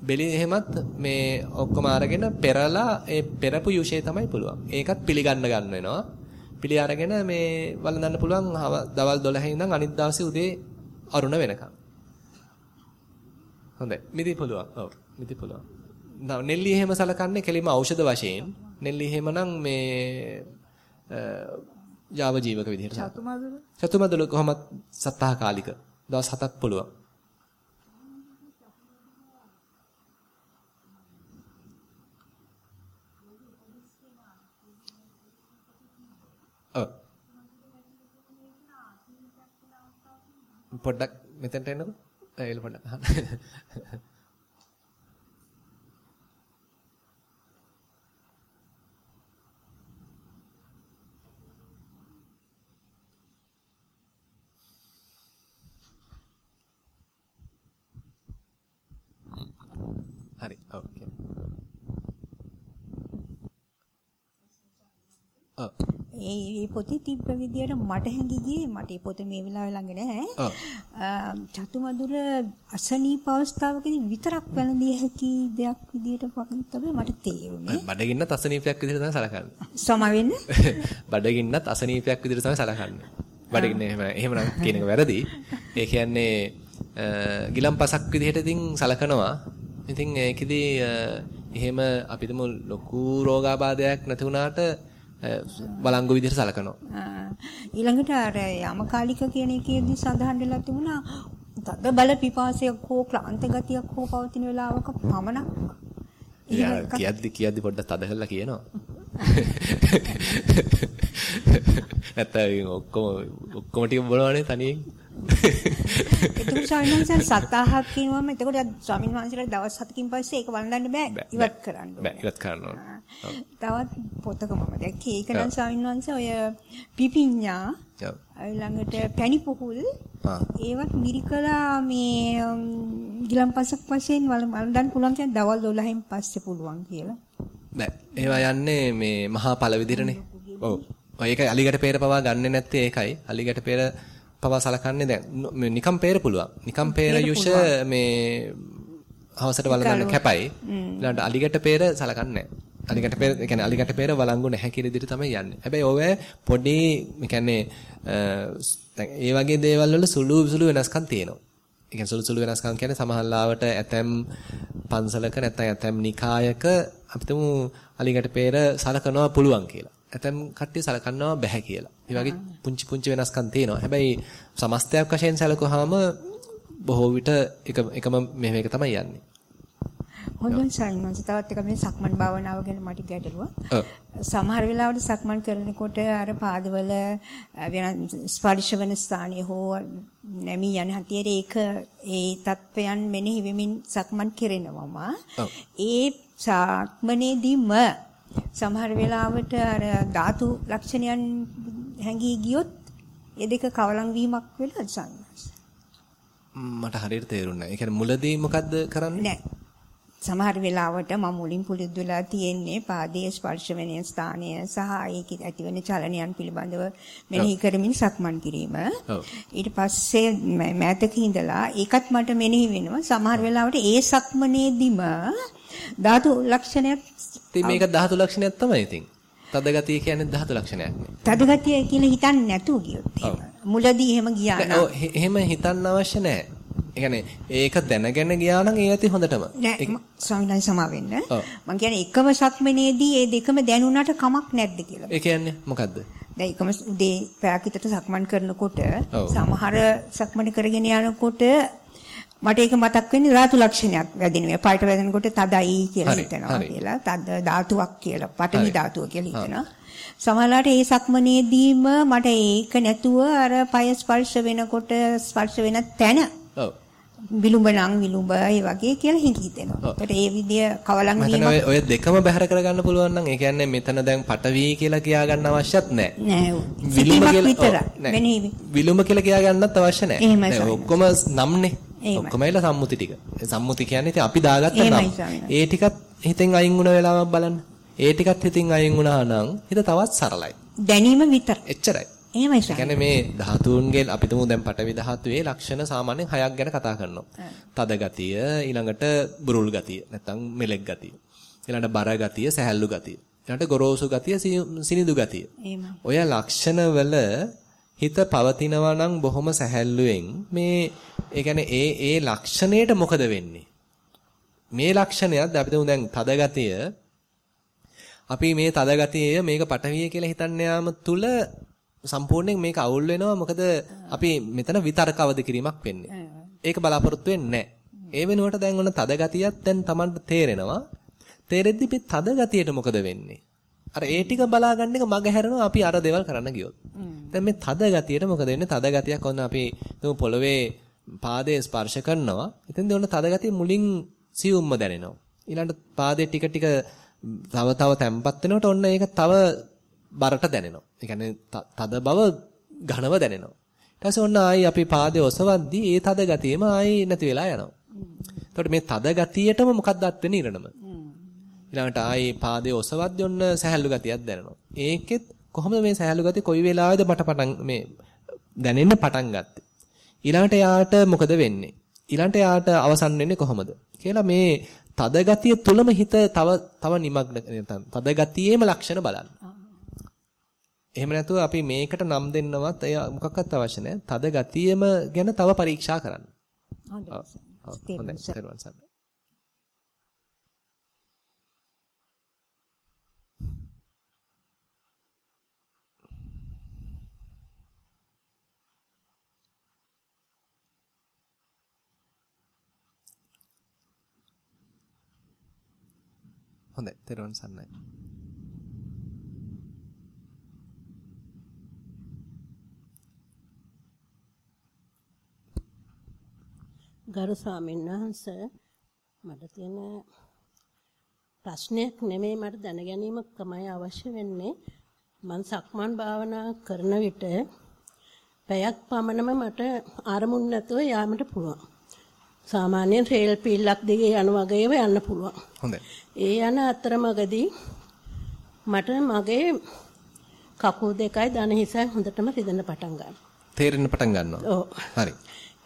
බෙලි එහෙමත් මේ ඔක්කොම අරගෙන පෙරලා ඒ පෙරපු යුෂේ තමයි පුළුවන්. ඒකත් පිළිගන්න ගන්න වෙනවා. පිළි අරගෙන මේ වළඳන්න පුළුවන් දවල් 12 ඉඳන් අනිත් දවසේ උදේ අරුණ වෙනකම්. හොඳයි. මිදි පුළුවන්. ඔව්. මිදි පුළුවන්. නෙල්ලි එහෙම සලකන්නේ කෙලිම ඖෂධ වශයෙන්. නෙල්ලි එහෙමනම් මේ යාව ජීවක විදිහට. චතුමදුල. චතුමදුල කොහොමත් සත්තාහ කාලික. දවස් 7ක් පුළුවන්. පොඩ්ඩක් මෙතනට එන්නකෝ. එල පොඩ්ඩක් අහන්න. හරි. ඔව්. ඔව්. ඒ ඒ පොතේ තිබ්බ විදියට මට හැඟි ගියේ මට පොත මේ වෙලාවේ ළඟ නැහැ. චතුමදුර අසනීප අවස්ථාවකදී විතරක් වැළඳිය හැකි දෙයක් විදියට වගේ තමයි මට තේරුනේ. බඩගින්නත් අසනීපයක් විදිහට තමයි සලකන්නේ. සම වෙන්න. බඩගින්නත් අසනීපයක් විදිහට තමයි සලකන්නේ. බඩගින්න එහෙම එහෙමනම් කියන එක වැරදි. ඒ කියන්නේ ගිලම්පසක් විදිහට ඉතින් සලකනවා. ඉතින් ඒකෙදි එහෙම අපිටම ලොකු රෝගාබාධයක් නැති වුණාට බලංගු විදිහට සලකනවා. ඊළඟට අර යමකාලික කියන එකේදී සඳහන් වෙලා තිබුණා තද බල පිපාසයක් හෝ ක්ලාන්ත ගතියක් හෝ පවතින වෙලාවක පමණක් කියද්දි කියද්දි පොඩ්ඩක් තද කරලා කියනවා. නැත්නම් ඔක්කොම ඔක්කොම ටික බලවනේ තනියෙන්. එතකොට ස්වාමීන් සත්තාහක් කියනවාම එතකොට ස්වාමීන් වහන්සේලා දවස් 7කින් පස්සේ ඒක වළඳන්න බෑ ඉවත් කරන්න බෑ ඉවත් කරන්න ඕන. තවත් පොතක මම දැක්කේ ඒක නම් ස්වාමීන් වහන්සේ ඔය පිපිඤ්ඤා ළඟට පැණි පුහුල් ඒවත් මිරිකලා මේ ගිලම්පසක් වශයෙන් වළඳන්න පුළුවන් කියන්නේ දවල් 12න් පස්සේ පුළුවන් කියලා. බෑ ඒවා යන්නේ මේ මහා පළ විදිහටනේ. ඔව්. ඒක අලිගට peer පවා ගන්නෙ නැත්තේ ඒකයි. අලිගට peer පවා සලකන්නේ දැන් නිකම් peer පුළුවන්. නිකම් peer යුෂ මේ හවසට වළඳන්න කැපයි. ඊළඟට අලිගට peer සලකන්නේ නැහැ. අලිගට peer ඒ කියන්නේ අලිගට peer වළංගු නැහැ කියන විදිහට තමයි යන්නේ. හැබැයි ඔය පොඩි ඒ කියන්නේ දැන් ඒ වගේ දේවල් වල සුළු සුළු වෙනස්කම් තියෙනවා. ඒ කියන්නේ සුළු සුළු වෙනස්කම් කියන්නේ සමහරලාවට ඇතැම් පන්සලක නැත්නම් ඇතැම් නිකායක අපිටම අලිගට peer සලකනවා පුළුවන් කියලා. ඇතැම් කට්ටිය සලකනවා බෑ කියලා. ඒ වගේ පුංචි පුංචි වෙනස්කම් තියෙනවා. හැබැයි සමස්තයක් වශයෙන් සැලකුවාම බොහෝ විට එක එකම මෙහෙම එක තමයි යන්නේ. හොඳයි සයින්මන්ස් තවත් එක මේ සක්මන් භාවනාව ගැන මට ගැටලුවක්. සමහර වෙලාවට සක්මන් කරනකොට අර පාදවල ස්පර්ශ වෙන ස්ථානය හෝ නැමී යන හැටියට ඒක ඒ තත්වයන් මෙනෙහි වෙමින් සක්මන් කෙරෙනවම ඒ සක්මනේදීම සමහර වෙලාවට අර ධාතු ලක්ෂණයන් හැංගී ගියොත් ඒ දෙක කවලම් වීමක් වෙලා සංඝස්. මට හරියට තේරුණා. ඒ කියන්නේ මුලදී මොකද්ද කරන්නේ? නෑ. සමහර වෙලාවට මම මුලින් පුරුදු වෙලා තියෙන්නේ පාදයේ ස්පර්ශ වෙන ස්ථානය සහ ඒකේ ඇතිවන චලනයන් පිළිබඳව මෙනෙහි කරමින් සක්මන් කිරීම. ඊට පස්සේ මෑතක ඉඳලා ඒකත් මට මෙනෙහි වෙනවා. සමහර වෙලාවට ඒ සක්මනේදීම ධාතු ලක්ෂණයක් ඉතින් මේක ධාතු ලක්ෂණයක් තමයි ඉතින්. තද ගතිය කියන්නේ ධාතු ලක්ෂණයක් නේ. තද ගතිය කියලා හිතන්නේ නැතුව ගියොත් මුලදී එහෙම ගියා නම් ඔව් එහෙම හිතන්න අවශ්‍ය නැහැ. කියන්නේ ඒක දැනගෙන ගියා නම් ඒ ඇති හොඳටම. නෑ ස්වාමීන් සමා වෙන්න. මම කියන්නේ එකම සක්මනේදී ඒ දෙකම දැනුණාට කමක් නැද්ද කියලා. ඒ කියන්නේ මොකද්ද? දැන් එකම උදේ පැයක් විතර සක්මන් කරනකොට සමහර සක්මන කරගෙන යනකොට මට ඒක මතක් වෙන්නේ ධාතු ලක්ෂණයක් වැදිනේ. පායට වැදෙනකොට තදයි කියලා හිතනවා කියලා. තද ධාතුවක් කියලා. පඨවි ධාතුව කියලා හිතනවා. සමහරවිට ඒ සක්මනේදීම මට ඒක නැතුව අර පය ස්පර්ශ වෙනකොට ස්පර්ශ වෙන තැන ඔව් විලුඹ නම් විලුඹ ඒ වගේ කියලා හිතෙනවා. ඒකට ඒ විදිය කවලම් වීම ඔය දෙකම බැහැර කරගන්න පුළුවන් නම් ඒ කියන්නේ මෙතන දැන් පටවි කියලා කියා ගන්න අවශ්‍යත් නැහැ. නෑ. විලුඹ කියලා විලුඹ කියලා කියා ගන්නත් අවශ්‍ය නැහැ. ඔක්කොම නම්නේ. ඔක්කොම එල සම්මුති ටික. සම්මුති කියන්නේ ඉතින් අපි දාගත්ත නම්. ඒ ටිකත් හිතෙන් අයින් වුණ වෙලාවක් බලන්න. ඒ ටිකත් හිතින් අයින් වුණා නම් හිත තවත් සරලයි. දැනීම විතර. එච්චරයි. එහෙමයි සර්. කියන්නේ මේ ධාතුන්ගේ අපි තුමු දැන් පටවි ධාතුවේ ලක්ෂණ සාමාන්‍යයෙන් හයක් ගැන කතා කරනවා. තද ගතිය, ඊළඟට බුරුල් ගතිය, නැත්නම් මෙලෙක් ගතිය. ඊළඟට බර ගතිය, සැහැල්ලු ගතිය. ඊළඟට ගොරෝසු ගතිය, සිනිඳු ගතිය. ඔය ලක්ෂණ වල හිත පවතිනවා නම් බොහොම සැහැල්ලුවෙන් මේ ඒ කියන්නේ ඒ ඒ ලක්ෂණයට මොකද වෙන්නේ? මේ ලක්ෂණයත් අපි තුමු දැන් තද ගතිය අපි මේ තද ගතිය මේක පටවිය කියලා හිතන්න යාම තුල සම්පූර්ණයෙන් මේක අවුල් වෙනවා මොකද අපි මෙතන විතර්ක අවදි කිරීමක් වෙන්නේ. ඒක බලාපොරොත්තු වෙන්නේ ඒ වෙනුවට දැන් ඔන්න තද ගතියක් දැන් Tamanට තේරෙනවා. තේරෙද්දි මේ තද ගතියට මොකද වෙන්නේ? අර ඒ ටික බලාගන්න එක මග හැරෙනවා අපි අර දේවල් කරන්න ගියොත්. දැන් මේ තද ගතියට මොකද වෙන්නේ? තද ගතියක් ඔන්න අපි තුමු පොළවේ පාදයේ ස්පර්ශ කරනවා. එතෙන්දී ඔන්න තද ගතිය මුලින් සියුම්ම දැනෙනවා. ඊළඟට පාදයේ ටික ටික තව තව තැම්පත් වෙනකොට ඔන්න ඒක තව බරට දැනෙනවා. ඒ කියන්නේ තද බව ඝනව දැනෙනවා. ඊට පස්සේ ඔන්න ආයි අපි පාදයේ ඔසවද්දී ඒ තද ගතියම ආයි නැති වෙලා යනවා. එතකොට මේ තද ගතියටම මොකක්ද අත් වෙන්නේ ඊරණම. ඊළඟට ආයි පාදයේ ඔසවද්දී ඔන්න සහැල්ලු ගතියක් දැනෙනවා. ඒකෙත් කොහොමද මේ සහැල්ලු ගතිය කොයි වෙලාවෙද මට පටන් මේ දැනෙන්න පටන් ගත්තේ? ඊළඟට යාට මොකද වෙන්නේ? ඊළඟට යාට අවසන් වෙන්නේ කොහොමද? කියලා මේ තද ගතිය තුලම හිත තව තව නිමග්න තද ගතියේම ලක්ෂණ බලන්න. එහෙම නැතුව අපි මේකට නම් දෙන්නවත් එය මොකක්වත් අවශ්‍ය නැහැ. තද ගතියම ගැන තව පරීක්ෂා කරන්න. හොඳයි. හොඳයි. තෙරුවන් සරණයි. ගරු ස්වාමීන් වහන්සේ මට තියෙන ප්‍රශ්නයක් නෙමෙයි මට දැන ගැනීම තමයි අවශ්‍ය වෙන්නේ මම සක්මන් භාවනා කරන විට පැයක් පමණම මට ආරමුණ නැතුව යාමට පුළුවන් සාමාන්‍යයෙන් රේල් පිල්ලක් දිගේ යන වගේම යන්න පුළුවන්. හොඳයි. ඒ යන අතරමඟදී මට මගේ කකුල් දෙකයි දන හිසයි හොඳටම රිදෙන්න පටන් ගන්නවා. තේරෙන්න පටන් ගන්නවා. ඔව්. හරි.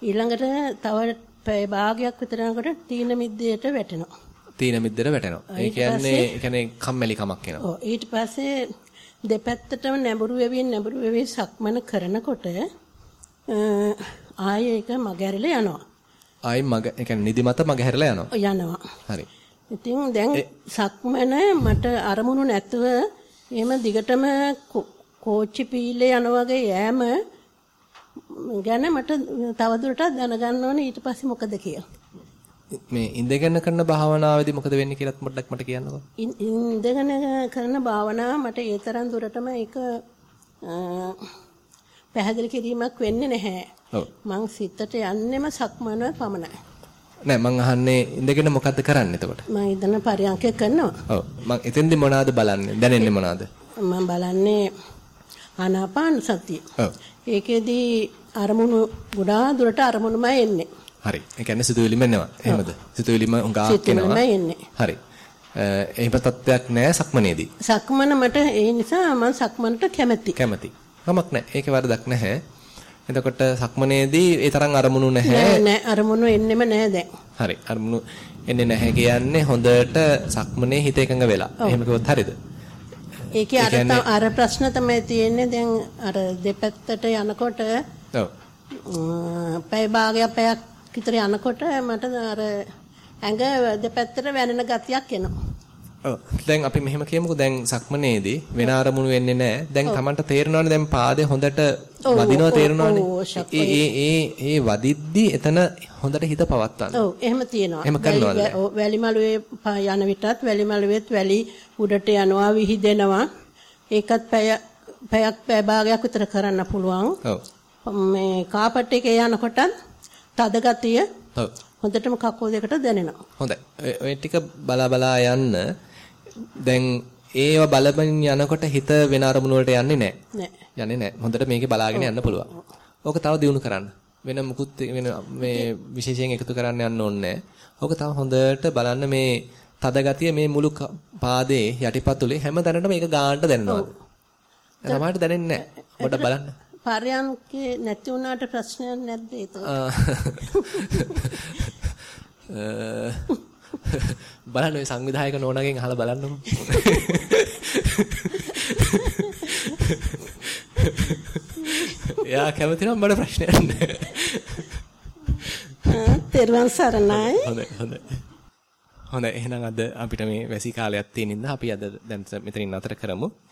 ඊළඟට තව පැය භාගයක් විතර යනකොට තීන මිද්දයට වැටෙනවා. තීන මිද්දට වැටෙනවා. ඒ කියන්නේ ඒ කියන්නේ කම්මැලි කමක් එනවා. ඔව් ඊට පස්සේ දෙපැත්තටම නැඹුරු වෙමින් නැඹුරු වෙමින් සක්මන කරනකොට ආයේ ඒක මගහැරිලා යනවා. ආයි මග ඒ කියන්නේ නිදිමත මග හැරලා යනවා. යනවා. හරි. ඉතින් දැන් සක්මන මට අරමුණු නැතුව එහෙම දිගටම කෝච්චි පීලේ යන වගේ යෑම ගැන මට තවදුරටත් දැනගන්න ඕනේ ඊට පස්සේ මොකද කියලා. මේ ඉඳගෙන කරන භාවනාවේදී මොකද වෙන්නේ කියලාත් පොඩ්ඩක් මට කියන්නකෝ. ඉඳගෙන කරන භාවනාව මට ඒ තරම් දුරටම ඒක පැහැදිලි කිරීමක් වෙන්නේ නැහැ. මං සිතට යන්නෙම සක්මන පමණයි. නෑ මං අහන්නේ ඉඳගෙන මොකද්ද කරන්නේ එතකොට? මං ඉඳන පරියන්කේ කරනවා. ඔව්. මං එතෙන්දි මොනවාද බලන්නේ? දැනෙන්නේ මොනවාද? මම බලන්නේ ආනාපාන සතිය. ඔව්. ඒකෙදි අරමුණු ගොඩාක් දුරට අරමුණුමයි එන්නේ. හරි. ඒ කියන්නේ සිතුවිලිම එනවා. එහෙමද? සිතුවිලිම සිතුවිලිම එනවා. හරි. එහෙම තත්ත්වයක් නෑ සක්මනේදී. සක්මන මට ඒ නිසා මම සක්මනට කැමැති. කැමැති. කමක් නෑ. ඒකේ වරදක් නැහැ. එතකොට සක්මනේදී ඒ තරම් අරමුණු නැහැ. නෑ අරමුණු එන්නෙම නෑ දැන්. හරි. අරමුණු එන්නේ නැහැ කියන්නේ හොඳට සක්මනේ හිත එකඟ වෙලා. එහෙම කිව්වොත් හරියද? ඒකේ අර අර ප්‍රශ්න තමයි තියෙන්නේ දැන් අර දෙපැත්තට යනකොට ඔව්. පැය භාගයක් පැයක් විතර යනකොට මට අර ඇඟ දෙපැත්තට වැනෙන ගතියක් එනවා. ඔව්. දැන් අපි මෙහෙම කියමුකෝ දැන් සක්මනේදී වෙන අරමුණු වෙන්නේ නැහැ. දැන් Tamanට තේරෙනවනේ දැන් පාදේ හොඳට වදිනවා තේරෙනවනේ. ඒ ඒ ඒ ඒ වදිද්දි එතන හොඳට හිත පවත්වන්න. ඔව් එහෙම තියෙනවා. එහෙම කරනවද? වැලිමලුවේ යන විටත් වැලිමලුවෙත් වැලි උඩට යනවා විහිදෙනවා. ඒකත් පැය පැයක් පැය භාගයක් විතර කරන්න පුළුවන්. ඔව්. මේ කාපට් එකේ යනකොට තද ගතිය. හොඳටම කකුල් දෙකට දැනෙනවා. හොඳයි. ඔය ටික බලා බලා යන්න දැන් ඒව බලමින් යනකොට හිත වෙන අරමුණු වලට යන්නේ නැහැ. නෑ. යන්නේ නැහැ. හොඳට මේකේ බලාගෙන යන්න පුළුවන්. ඕක තව දියුණු කරන්න. වෙන මුකුත් වෙන මේ විශේෂයෙන් එකතු කරන්න යන්න ඕනේ නැහැ. ඕක තව හොඳට බලන්න මේ තද ගතිය මේ මුළු පාදයේ යටිපතුලේ හැම තැනටම මේක ගානට දැනෙනවා. සමහරට දැනෙන්නේ නැහැ. පොඩ්ඩක් බලන්න. පරයන්කේ නැති වුණාට ප්‍රශ්නයක් නැද්ද ඒක? බලන්න ඔය සංවිධායක නෝනාගෙන් අහලා බලන්නකො. එයා කැමති නම් මට ප්‍රශ්නයක් නැහැ. තෙරුවන් සරණයි. හොඳයි හොඳයි. හොඳයි එහෙනම් අද අපිට මේ වැසි කාලයක් තියෙන නිසා අපි අද දැන් මෙතනින් නතර කරමු.